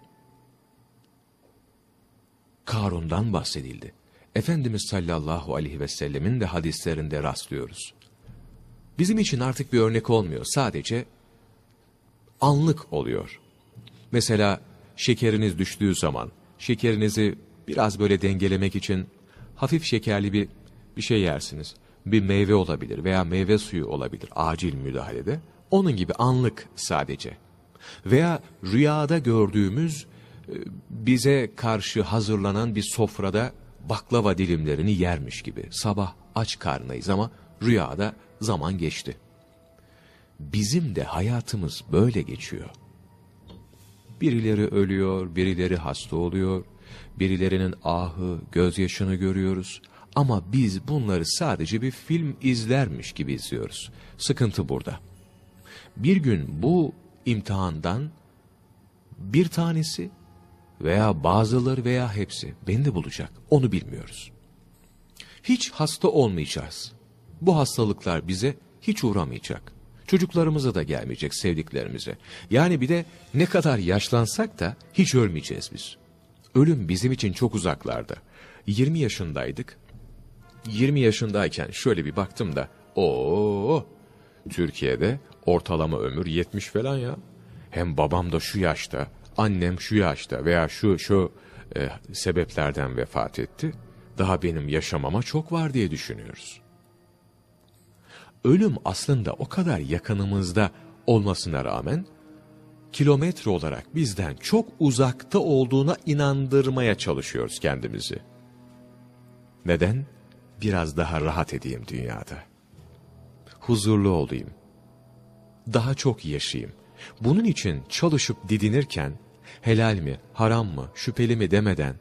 Karun'dan bahsedildi. Efendimiz sallallahu aleyhi ve sellemin de hadislerinde rastlıyoruz. Bizim için artık bir örnek olmuyor. Sadece anlık oluyor. Mesela şekeriniz düştüğü zaman şekerinizi biraz böyle dengelemek için hafif şekerli bir bir şey yersiniz. Bir meyve olabilir veya meyve suyu olabilir acil müdahalede. Onun gibi anlık sadece. Veya rüyada gördüğümüz bize karşı hazırlanan bir sofrada baklava dilimlerini yermiş gibi. Sabah aç karnıyız ama rüyada zaman geçti. Bizim de hayatımız böyle geçiyor. Birileri ölüyor, birileri hasta oluyor, birilerinin ahı, gözyaşını görüyoruz. Ama biz bunları sadece bir film izlermiş gibi izliyoruz. Sıkıntı burada. Bir gün bu imtihandan bir tanesi veya bazıları veya hepsi beni de bulacak. Onu bilmiyoruz. Hiç hasta olmayacağız. Bu hastalıklar bize hiç uğramayacak. Çocuklarımıza da gelmeyecek sevdiklerimize. Yani bir de ne kadar yaşlansak da hiç ölmeyeceğiz biz. Ölüm bizim için çok uzaklarda. 20 yaşındaydık. 20 yaşındayken şöyle bir baktım da o Türkiye'de ortalama ömür 70 falan ya. Hem babam da şu yaşta, annem şu yaşta veya şu şu e, sebeplerden vefat etti. Daha benim yaşamama çok var diye düşünüyoruz. Ölüm aslında o kadar yakınımızda olmasına rağmen kilometre olarak bizden çok uzakta olduğuna inandırmaya çalışıyoruz kendimizi. Neden? Biraz daha rahat edeyim dünyada. Huzurlu olayım. Daha çok yaşayayım. Bunun için çalışıp didinirken helal mi, haram mı, şüpheli mi demeden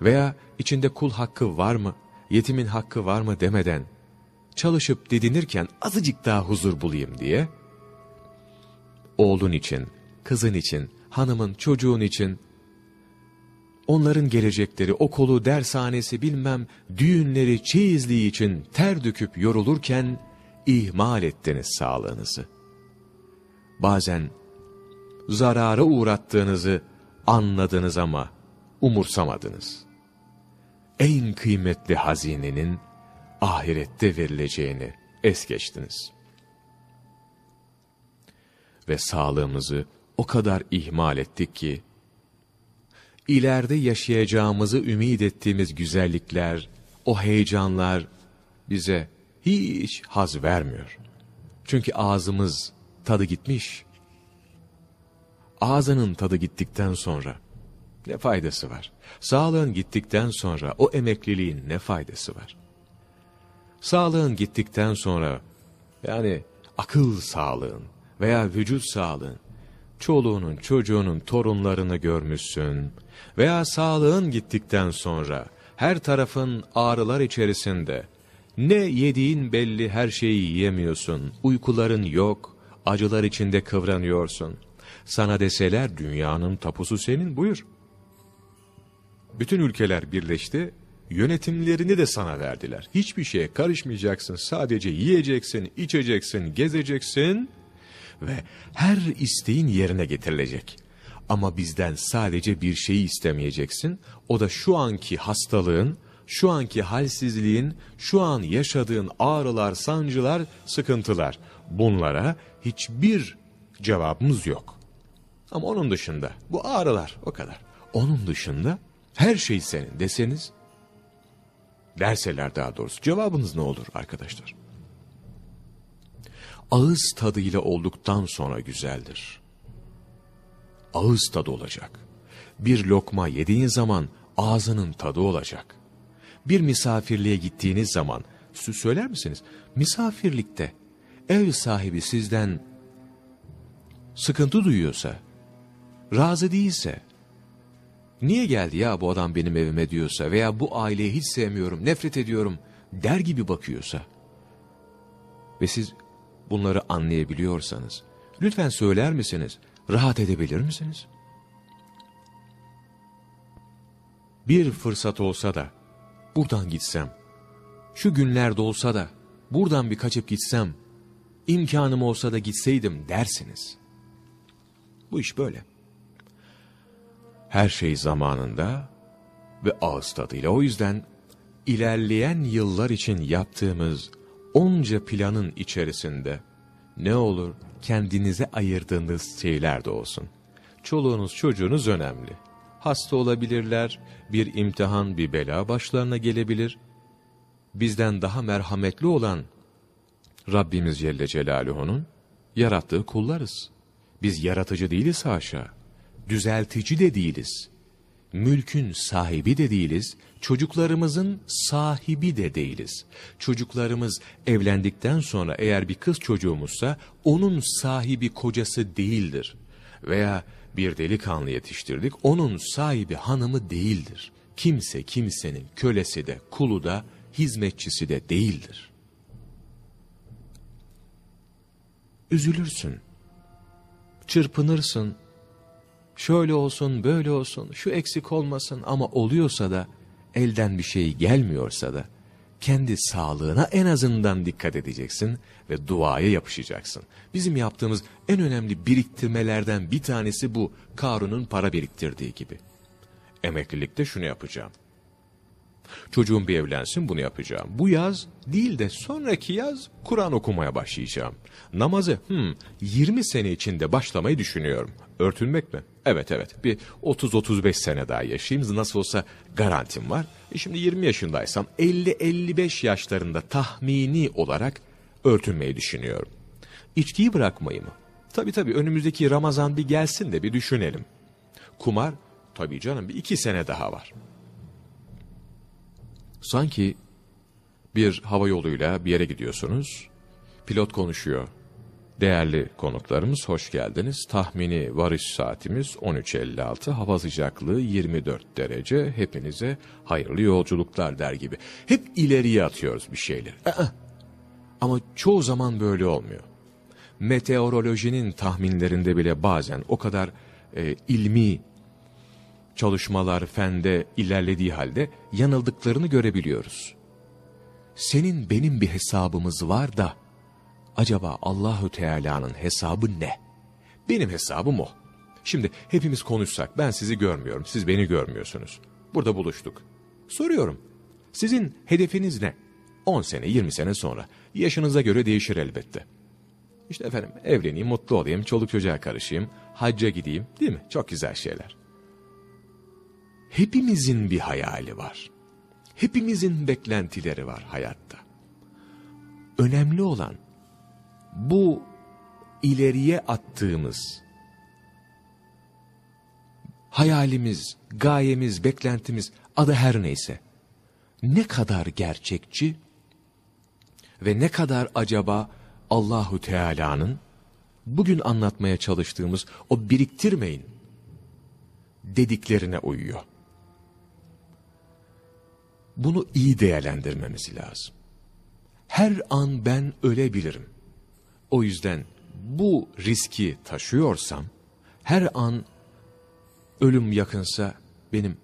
veya içinde kul hakkı var mı, yetimin hakkı var mı demeden çalışıp didinirken azıcık daha huzur bulayım diye oğlun için, kızın için, hanımın, çocuğun için onların gelecekleri, okulu, dershanesi bilmem düğünleri, çeyizliği için ter döküp yorulurken ihmal ettiniz sağlığınızı. Bazen zarara uğrattığınızı anladınız ama umursamadınız. En kıymetli hazinenin ahirette verileceğini es geçtiniz. Ve sağlığımızı o kadar ihmal ettik ki, ileride yaşayacağımızı ümit ettiğimiz güzellikler, o heyecanlar bize hiç haz vermiyor. Çünkü ağzımız tadı gitmiş. Ağzının tadı gittikten sonra ne faydası var? Sağlığın gittikten sonra o emekliliğin ne faydası var? Sağlığın gittikten sonra yani akıl sağlığın veya vücut sağlığın çoluğunun çocuğunun torunlarını görmüşsün veya sağlığın gittikten sonra her tarafın ağrılar içerisinde ne yediğin belli her şeyi yiyemiyorsun, uykuların yok, acılar içinde kıvranıyorsun. Sana deseler dünyanın tapusu senin buyur. Bütün ülkeler birleşti, yönetimlerini de sana verdiler. Hiçbir şeye karışmayacaksın, sadece yiyeceksin, içeceksin, gezeceksin ve her isteğin yerine getirilecek. Ama bizden sadece bir şeyi istemeyeceksin, o da şu anki hastalığın, şu anki halsizliğin, şu an yaşadığın ağrılar, sancılar, sıkıntılar. Bunlara hiçbir cevabımız yok. Ama onun dışında bu ağrılar o kadar. Onun dışında her şey senin deseniz, derseler daha doğrusu cevabınız ne olur arkadaşlar? Ağız tadıyla olduktan sonra güzeldir. Ağız tadı olacak. Bir lokma yediğin zaman ağzının tadı olacak. Bir misafirliğe gittiğiniz zaman, söyler misiniz? Misafirlikte ev sahibi sizden sıkıntı duyuyorsa, razı değilse, niye geldi ya bu adam benim evime diyorsa veya bu aileyi hiç sevmiyorum, nefret ediyorum der gibi bakıyorsa, ve siz bunları anlayabiliyorsanız, lütfen söyler misiniz? Rahat edebilir misiniz? Bir fırsat olsa da buradan gitsem, şu günlerde olsa da buradan bir kaçıp gitsem, imkanım olsa da gitseydim dersiniz. Bu iş böyle. Her şey zamanında ve ağız tadıyla. O yüzden ilerleyen yıllar için yaptığımız onca planın içerisinde ne olur kendinize ayırdığınız şeyler de olsun. Çoluğunuz çocuğunuz önemli. Hasta olabilirler, bir imtihan bir bela başlarına gelebilir. Bizden daha merhametli olan Rabbimiz Celle Celaluhu'nun yarattığı kullarız. Biz yaratıcı değiliz haşa. Düzeltici de değiliz. Mülkün sahibi de değiliz. Çocuklarımızın sahibi de değiliz. Çocuklarımız evlendikten sonra eğer bir kız çocuğumuzsa onun sahibi kocası değildir. Veya bir delikanlı yetiştirdik onun sahibi hanımı değildir. Kimse kimsenin kölesi de kulu da hizmetçisi de değildir. Üzülürsün. Çırpınırsın. Şöyle olsun, böyle olsun, şu eksik olmasın ama oluyorsa da, elden bir şey gelmiyorsa da, kendi sağlığına en azından dikkat edeceksin ve duaya yapışacaksın. Bizim yaptığımız en önemli biriktirmelerden bir tanesi bu. Karun'un para biriktirdiği gibi. Emeklilikte şunu yapacağım. Çocuğum bir evlensin bunu yapacağım. Bu yaz değil de sonraki yaz Kur'an okumaya başlayacağım. Namazı hmm, 20 sene içinde başlamayı düşünüyorum. Örtünmek mi? Evet evet bir 30-35 sene daha yaşayayım. Nasıl olsa garantim var. E şimdi 20 yaşındaysam 50-55 yaşlarında tahmini olarak örtünmeyi düşünüyorum. İçkiyi bırakmayı mı? Tabii tabii önümüzdeki Ramazan bir gelsin de bir düşünelim. Kumar? Tabii canım bir iki sene daha var. Sanki bir hava yoluyla bir yere gidiyorsunuz. Pilot konuşuyor. Değerli konuklarımız hoş geldiniz. Tahmini varış saatimiz 13.56, hava sıcaklığı 24 derece. Hepinize hayırlı yolculuklar der gibi. Hep ileriye atıyoruz bir şeyler. Aa, ama çoğu zaman böyle olmuyor. Meteorolojinin tahminlerinde bile bazen o kadar e, ilmi çalışmalar fende ilerlediği halde yanıldıklarını görebiliyoruz. Senin benim bir hesabımız var da acaba Allahü Teala'nın hesabı ne? Benim hesabım o. Şimdi hepimiz konuşsak ben sizi görmüyorum, siz beni görmüyorsunuz. Burada buluştuk. Soruyorum. Sizin hedefiniz ne? 10 sene, 20 sene sonra. Yaşınıza göre değişir elbette. İşte efendim evleneyim, mutlu olayım, çoluk çocuğa karışayım, hacca gideyim değil mi? Çok güzel şeyler. Hepimizin bir hayali var. Hepimizin beklentileri var hayatta. Önemli olan bu ileriye attığımız hayalimiz, gayemiz, beklentimiz adı her neyse ne kadar gerçekçi ve ne kadar acaba Allahu Teala'nın bugün anlatmaya çalıştığımız o biriktirmeyin dediklerine uyuyor. Bunu iyi değerlendirmemiz lazım. Her an ben ölebilirim. O yüzden bu riski taşıyorsam, her an ölüm yakınsa benim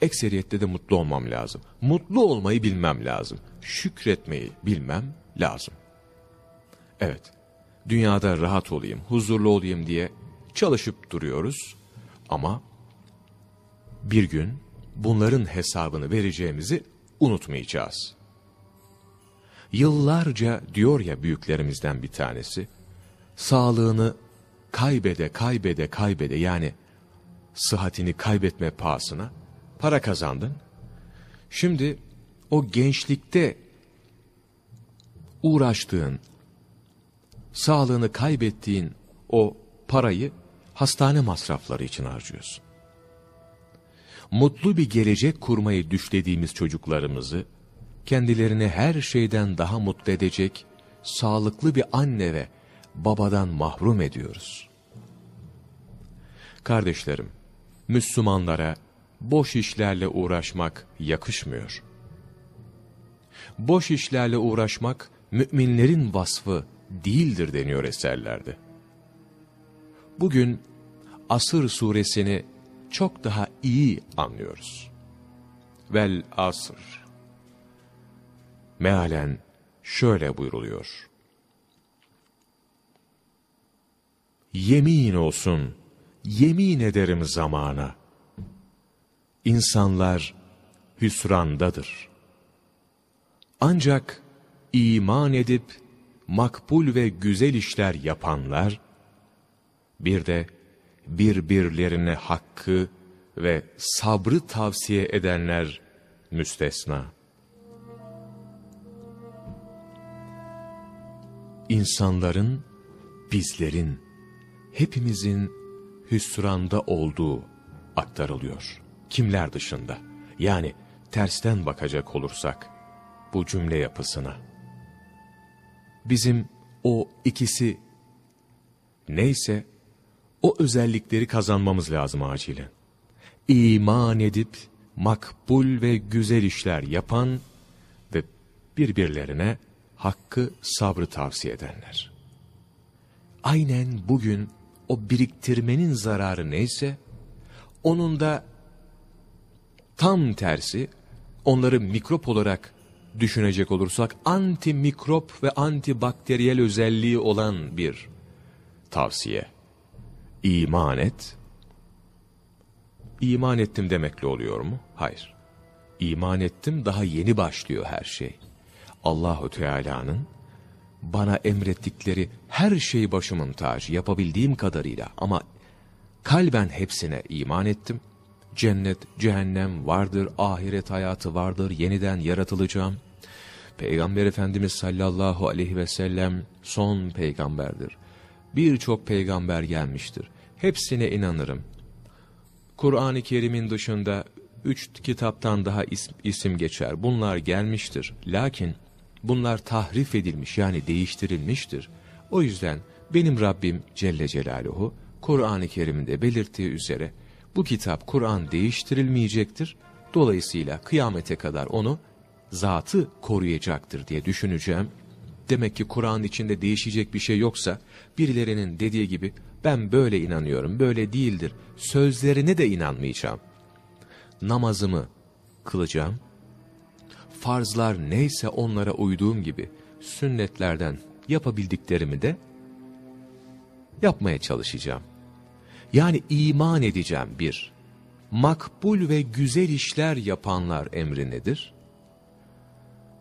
ekseriyette de mutlu olmam lazım. Mutlu olmayı bilmem lazım. Şükretmeyi bilmem lazım. Evet, dünyada rahat olayım, huzurlu olayım diye çalışıp duruyoruz. Ama bir gün bunların hesabını vereceğimizi unutmayacağız. Yıllarca diyor ya büyüklerimizden bir tanesi, sağlığını kaybede kaybede kaybede yani sıhhatini kaybetme pahasına para kazandın. Şimdi o gençlikte uğraştığın, sağlığını kaybettiğin o parayı hastane masrafları için harcıyorsun mutlu bir gelecek kurmayı düşlediğimiz çocuklarımızı, kendilerini her şeyden daha mutlu edecek, sağlıklı bir anne ve babadan mahrum ediyoruz. Kardeşlerim, Müslümanlara boş işlerle uğraşmak yakışmıyor. Boş işlerle uğraşmak müminlerin vasfı değildir deniyor eserlerde. Bugün Asır suresini çok daha iyi anlıyoruz. Vel asr. Mealen şöyle buyruluyor. Yemin olsun, yemin ederim zamana. İnsanlar hüsrandadır. Ancak iman edip makbul ve güzel işler yapanlar, bir de birbirlerine hakkı ve sabrı tavsiye edenler müstesna. İnsanların, bizlerin, hepimizin hüsranda olduğu aktarılıyor. Kimler dışında? Yani tersten bakacak olursak bu cümle yapısına. Bizim o ikisi neyse o özellikleri kazanmamız lazım acilen. İman edip makbul ve güzel işler yapan ve birbirlerine hakkı sabrı tavsiye edenler. Aynen bugün o biriktirmenin zararı neyse, onun da tam tersi, onları mikrop olarak düşünecek olursak, antimikrop ve antibakteriyel özelliği olan bir tavsiye. İman et. İman ettim demekle oluyor mu? Hayır. İman ettim daha yeni başlıyor her şey. Allahu Teala'nın bana emrettikleri her şey başımın tacı yapabildiğim kadarıyla ama kalben hepsine iman ettim. Cennet, cehennem vardır, ahiret hayatı vardır, yeniden yaratılacağım. Peygamber Efendimiz sallallahu aleyhi ve sellem son peygamberdir. Birçok peygamber gelmiştir. Hepsine inanırım. Kur'an-ı Kerim'in dışında üç kitaptan daha isim, isim geçer. Bunlar gelmiştir. Lakin bunlar tahrif edilmiş yani değiştirilmiştir. O yüzden benim Rabbim Celle Celaluhu Kur'an-ı Kerim'de belirttiği üzere bu kitap Kur'an değiştirilmeyecektir. Dolayısıyla kıyamete kadar onu zatı koruyacaktır diye düşüneceğim. Demek ki Kur'an içinde değişecek bir şey yoksa birilerinin dediği gibi ben böyle inanıyorum, böyle değildir. Sözlerine de inanmayacağım. Namazımı kılacağım. Farzlar neyse onlara uyduğum gibi sünnetlerden yapabildiklerimi de yapmaya çalışacağım. Yani iman edeceğim bir. Makbul ve güzel işler yapanlar emri nedir?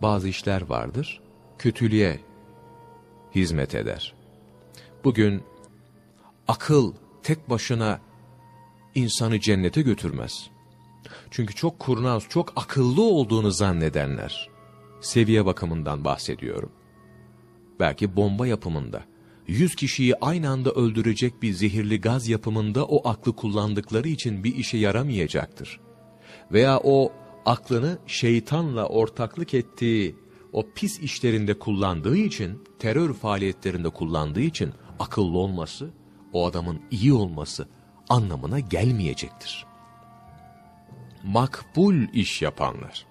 Bazı işler vardır, kötülüğe hizmet eder. Bugün akıl tek başına insanı cennete götürmez. Çünkü çok kurnaz, çok akıllı olduğunu zannedenler, seviye bakımından bahsediyorum. Belki bomba yapımında, yüz kişiyi aynı anda öldürecek bir zehirli gaz yapımında o aklı kullandıkları için bir işe yaramayacaktır. Veya o aklını şeytanla ortaklık ettiği o pis işlerinde kullandığı için, terör faaliyetlerinde kullandığı için akıllı olması, o adamın iyi olması anlamına gelmeyecektir. Makbul iş yapanlar.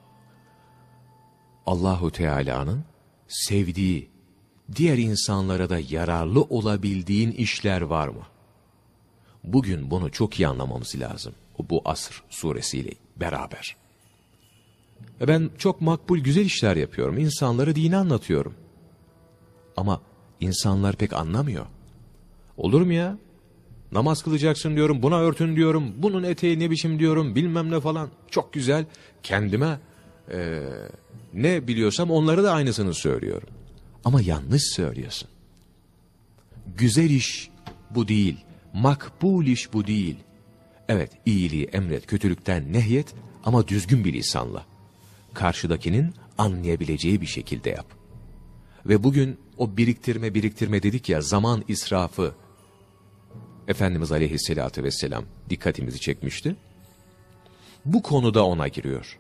Allahu Teala'nın sevdiği, diğer insanlara da yararlı olabildiğin işler var mı? Bugün bunu çok iyi anlamamız lazım. Bu Asr suresiyle beraber. Ve ben çok makbul güzel işler yapıyorum. İnsanlara dini anlatıyorum. Ama insanlar pek anlamıyor. Olur mu ya? Namaz kılacaksın diyorum, buna örtün diyorum, bunun eteği ne biçim diyorum, bilmem ne falan. Çok güzel. Kendime e, ne biliyorsam onları da aynısını söylüyorum. Ama yanlış söylüyorsun. Güzel iş bu değil, makbul iş bu değil. Evet, iyiliği emret, kötülükten nehyet ama düzgün bir lisanla. Karşıdakinin anlayabileceği bir şekilde yap. Ve bugün o biriktirme biriktirme dedik ya zaman israfı, Efendimiz aleyhissalatü vesselam dikkatimizi çekmişti. Bu konuda ona giriyor.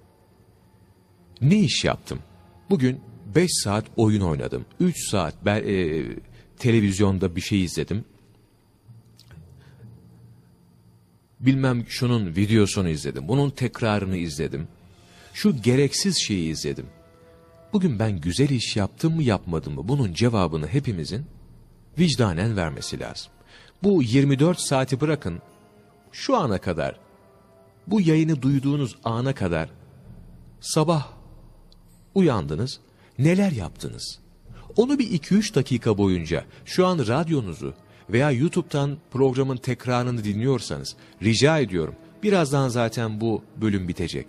Ne iş yaptım? Bugün 5 saat oyun oynadım. 3 saat ben, e, televizyonda bir şey izledim. Bilmem şunun videosunu izledim. Bunun tekrarını izledim. Şu gereksiz şeyi izledim. bugün ben güzel iş yaptım mı yapmadım mı bunun cevabını hepimizin vicdanen vermesi lazım. Bu 24 saati bırakın şu ana kadar bu yayını duyduğunuz ana kadar sabah uyandınız neler yaptınız? Onu bir 2-3 dakika boyunca şu an radyonuzu veya YouTube'dan programın tekrarını dinliyorsanız rica ediyorum. Birazdan zaten bu bölüm bitecek.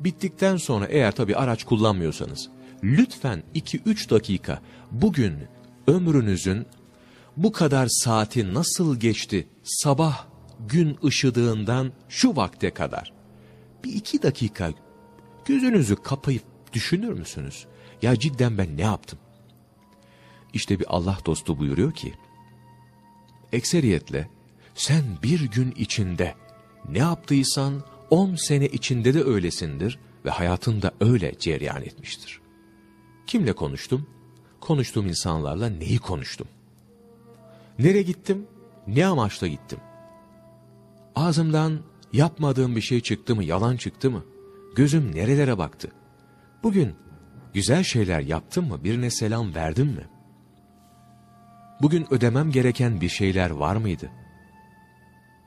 Bittikten sonra eğer tabi araç kullanmıyorsanız lütfen 2-3 dakika bugün ömrünüzün bu kadar saati nasıl geçti sabah gün ışıdığından şu vakte kadar bir iki dakika gözünüzü kapayıp düşünür müsünüz? Ya cidden ben ne yaptım? İşte bir Allah dostu buyuruyor ki, ekseriyetle sen bir gün içinde ne yaptıysan on sene içinde de öylesindir ve hayatında öyle cereyan etmiştir. Kimle konuştum? Konuştuğum insanlarla neyi konuştum? Nereye gittim? Ne amaçla gittim? Ağzımdan yapmadığım bir şey çıktı mı, yalan çıktı mı? Gözüm nerelere baktı? Bugün güzel şeyler yaptım mı, birine selam verdim mi? Bugün ödemem gereken bir şeyler var mıydı?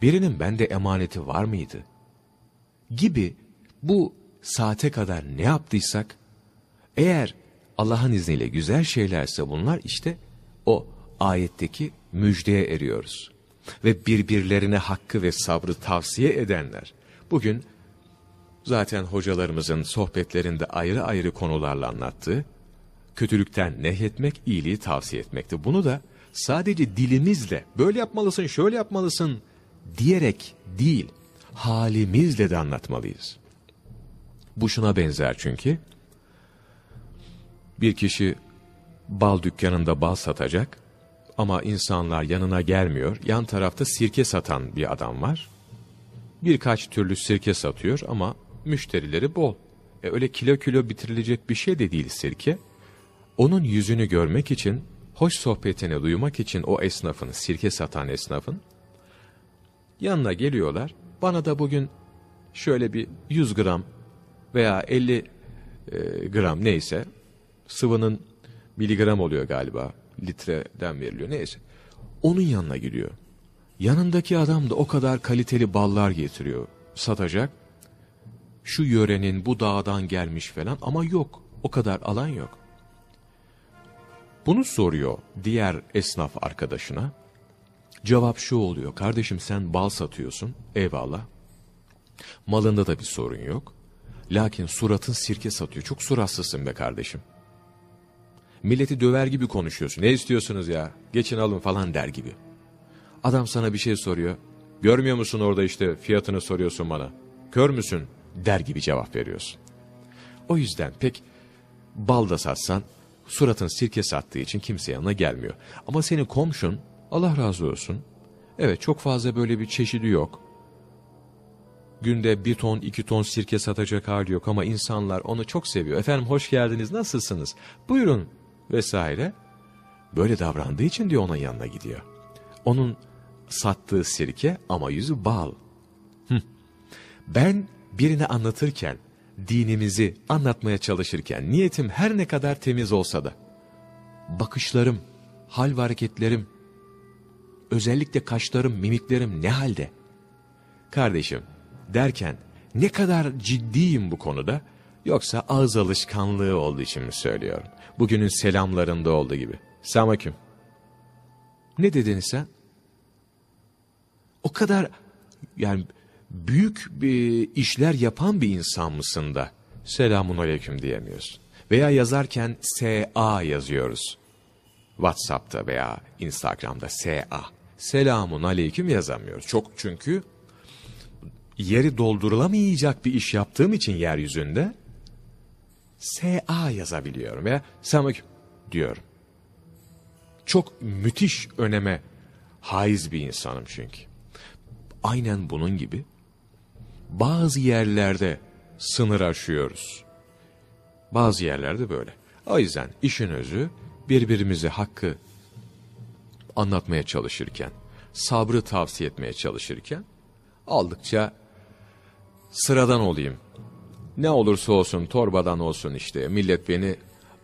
Birinin bende emaneti var mıydı? Gibi bu saate kadar ne yaptıysak, eğer Allah'ın izniyle güzel şeylerse bunlar işte o ayetteki müjdeye eriyoruz. Ve birbirlerine hakkı ve sabrı tavsiye edenler, bugün zaten hocalarımızın sohbetlerinde ayrı ayrı konularla anlattığı, kötülükten nehyetmek, iyiliği tavsiye etmekti. Bunu da sadece dilimizle böyle yapmalısın, şöyle yapmalısın diyerek değil, halimizle de anlatmalıyız. Bu şuna benzer çünkü. Bir kişi bal dükkanında bal satacak ama insanlar yanına gelmiyor. Yan tarafta sirke satan bir adam var. Birkaç türlü sirke satıyor ama müşterileri bol. E öyle kilo kilo bitirilecek bir şey de değil sirke. Onun yüzünü görmek için hoş sohbetini duymak için o esnafın, sirke satan esnafın yanına geliyorlar. Bana da bugün şöyle bir 100 gram veya 50 e, gram neyse sıvının miligram oluyor galiba litreden veriliyor neyse. Onun yanına gidiyor. Yanındaki adam da o kadar kaliteli ballar getiriyor satacak. Şu yörenin bu dağdan gelmiş falan ama yok o kadar alan yok. Bunu soruyor diğer esnaf arkadaşına. Cevap şu oluyor. Kardeşim sen bal satıyorsun. Eyvallah. Malında da bir sorun yok. Lakin suratın sirke satıyor. Çok suratsızsın be kardeşim. Milleti döver gibi konuşuyorsun. Ne istiyorsunuz ya? Geçin alın falan der gibi. Adam sana bir şey soruyor. Görmüyor musun orada işte fiyatını soruyorsun bana. Kör müsün? Der gibi cevap veriyorsun. O yüzden pek bal da satsan suratın sirke sattığı için kimse yanına gelmiyor. Ama senin komşun Allah razı olsun. Evet çok fazla böyle bir çeşidi yok. Günde bir ton iki ton sirke satacak hali yok ama insanlar onu çok seviyor. Efendim hoş geldiniz nasılsınız? Buyurun vesaire. Böyle davrandığı için diyor onun yanına gidiyor. Onun sattığı sirke ama yüzü bal. Ben birine anlatırken dinimizi anlatmaya çalışırken niyetim her ne kadar temiz olsa da bakışlarım, hal ve hareketlerim, özellikle kaşlarım, mimiklerim ne halde? Kardeşim derken ne kadar ciddiyim bu konuda yoksa ağız alışkanlığı olduğu için mi söylüyorum? Bugünün selamlarında olduğu gibi. Selamünaleyküm. Ne dedin sen? O kadar yani büyük bir işler yapan bir insan mısın da selamun aleyküm diyemiyorsun. Veya yazarken SA yazıyoruz. WhatsApp'ta veya Instagram'da SA. Selamun aleyküm yazamıyoruz. Çok çünkü yeri doldurulamayacak bir iş yaptığım için yeryüzünde SA yazabiliyorum veya selamünaleyküm diyorum. Çok müthiş öneme haiz bir insanım çünkü. Aynen bunun gibi bazı yerlerde sınır aşıyoruz. Bazı yerlerde böyle. O yüzden işin özü birbirimize hakkı anlatmaya çalışırken, sabrı tavsiye etmeye çalışırken aldıkça sıradan olayım. Ne olursa olsun torbadan olsun işte millet beni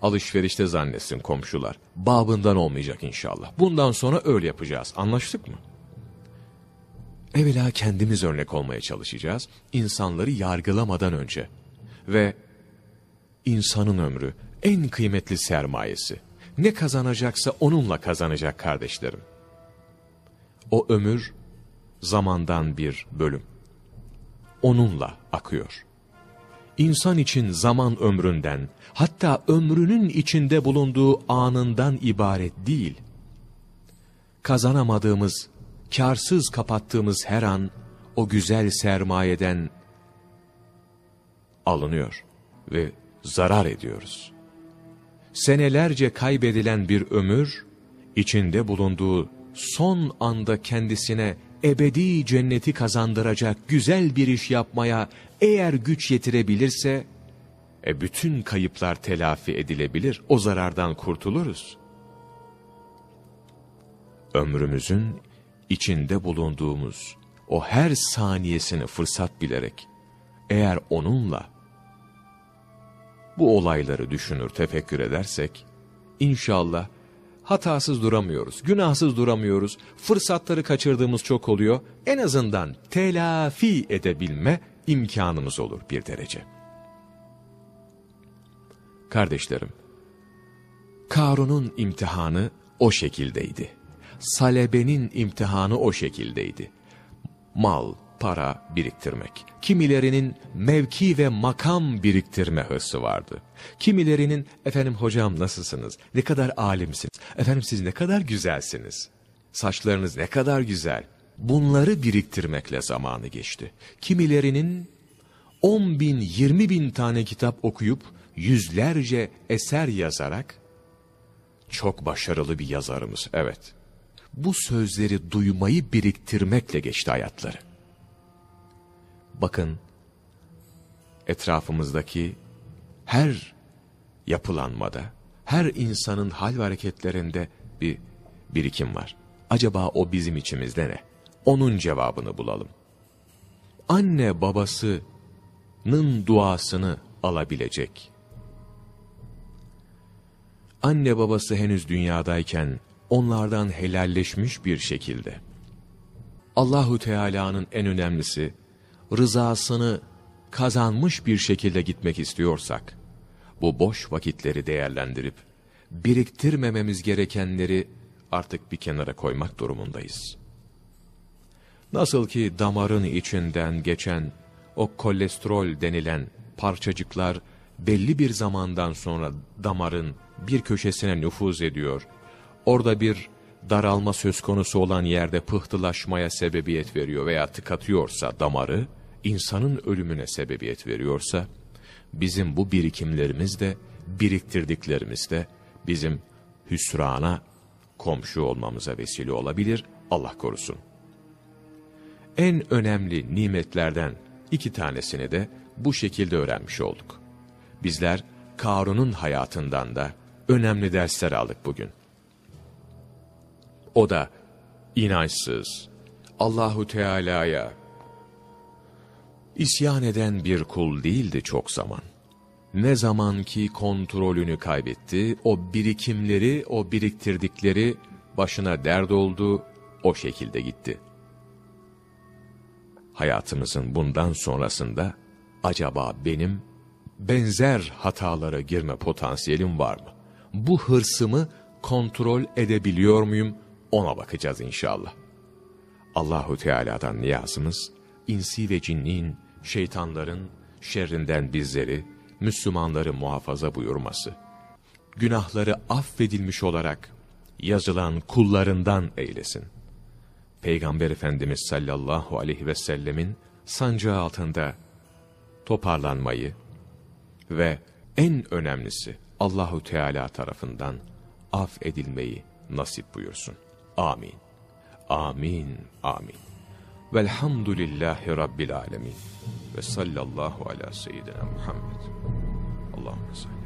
alışverişte zannetsin komşular. Babından olmayacak inşallah. Bundan sonra öyle yapacağız. Anlaştık mı? Evvela kendimiz örnek olmaya çalışacağız. İnsanları yargılamadan önce. Ve insanın ömrü en kıymetli sermayesi. Ne kazanacaksa onunla kazanacak kardeşlerim. O ömür zamandan bir bölüm. Onunla akıyor. İnsan için zaman ömründen, hatta ömrünün içinde bulunduğu anından ibaret değil. Kazanamadığımız, karsız kapattığımız her an, o güzel sermayeden alınıyor ve zarar ediyoruz. Senelerce kaybedilen bir ömür, içinde bulunduğu son anda kendisine ebedi cenneti kazandıracak güzel bir iş yapmaya eğer güç yetirebilirse, e bütün kayıplar telafi edilebilir, o zarardan kurtuluruz. Ömrümüzün içinde bulunduğumuz o her saniyesini fırsat bilerek, eğer onunla bu olayları düşünür, tefekkür edersek, inşallah hatasız duramıyoruz, günahsız duramıyoruz, fırsatları kaçırdığımız çok oluyor, en azından telafi edebilme imkanımız olur bir derece. Kardeşlerim, Karun'un imtihanı o şekildeydi. Salebe'nin imtihanı o şekildeydi. Mal, para biriktirmek. Kimilerinin mevki ve makam biriktirme hırsı vardı. Kimilerinin efendim hocam nasılsınız? Ne kadar alimsiniz? Efendim siz ne kadar güzelsiniz? Saçlarınız ne kadar güzel? Bunları biriktirmekle zamanı geçti. Kimilerinin 10 bin, 20 bin tane kitap okuyup yüzlerce eser yazarak çok başarılı bir yazarımız, evet. Bu sözleri duymayı biriktirmekle geçti hayatları. Bakın, etrafımızdaki her yapılanmada, her insanın hal ve hareketlerinde bir birikim var. Acaba o bizim içimizde ne? Onun cevabını bulalım. Anne babasının duasını alabilecek. Anne babası henüz dünyadayken onlardan helalleşmiş bir şekilde. Allahu Teala'nın en önemlisi rızasını kazanmış bir şekilde gitmek istiyorsak, bu boş vakitleri değerlendirip, biriktirmememiz gerekenleri artık bir kenara koymak durumundayız. Nasıl ki damarın içinden geçen o kolesterol denilen parçacıklar belli bir zamandan sonra damarın bir köşesine nüfuz ediyor. Orada bir daralma söz konusu olan yerde pıhtılaşmaya sebebiyet veriyor veya tıkatıyorsa damarı, insanın ölümüne sebebiyet veriyorsa, bizim bu birikimlerimiz de, biriktirdiklerimiz de bizim hüsrana komşu olmamıza vesile olabilir, Allah korusun. En önemli nimetlerden iki tanesini de bu şekilde öğrenmiş olduk. Bizler Karun'un hayatından da önemli dersler aldık bugün. O da inançsız, Allahu Teala'ya isyan eden bir kul değildi çok zaman. Ne zaman ki kontrolünü kaybetti, o birikimleri, o biriktirdikleri başına dert oldu, o şekilde gitti. Hayatımızın bundan sonrasında acaba benim benzer hatalara girme potansiyelim var mı? Bu hırsımı kontrol edebiliyor muyum? Ona bakacağız inşallah. Allahu Teala'dan niyazımız insi ve cinnin, şeytanların şerrinden bizleri, Müslümanları muhafaza buyurması. Günahları affedilmiş olarak yazılan kullarından eylesin. Peygamber Efendimiz sallallahu aleyhi ve sellemin sancağı altında toparlanmayı ve en önemlisi Allahu Teala tarafından af edilmeyi nasip buyursun. Amin. Amin. Amin. Velhamdülillahi Rabbil alemin. Ve sallallahu ala seyyidina Muhammed. Allahümme salli.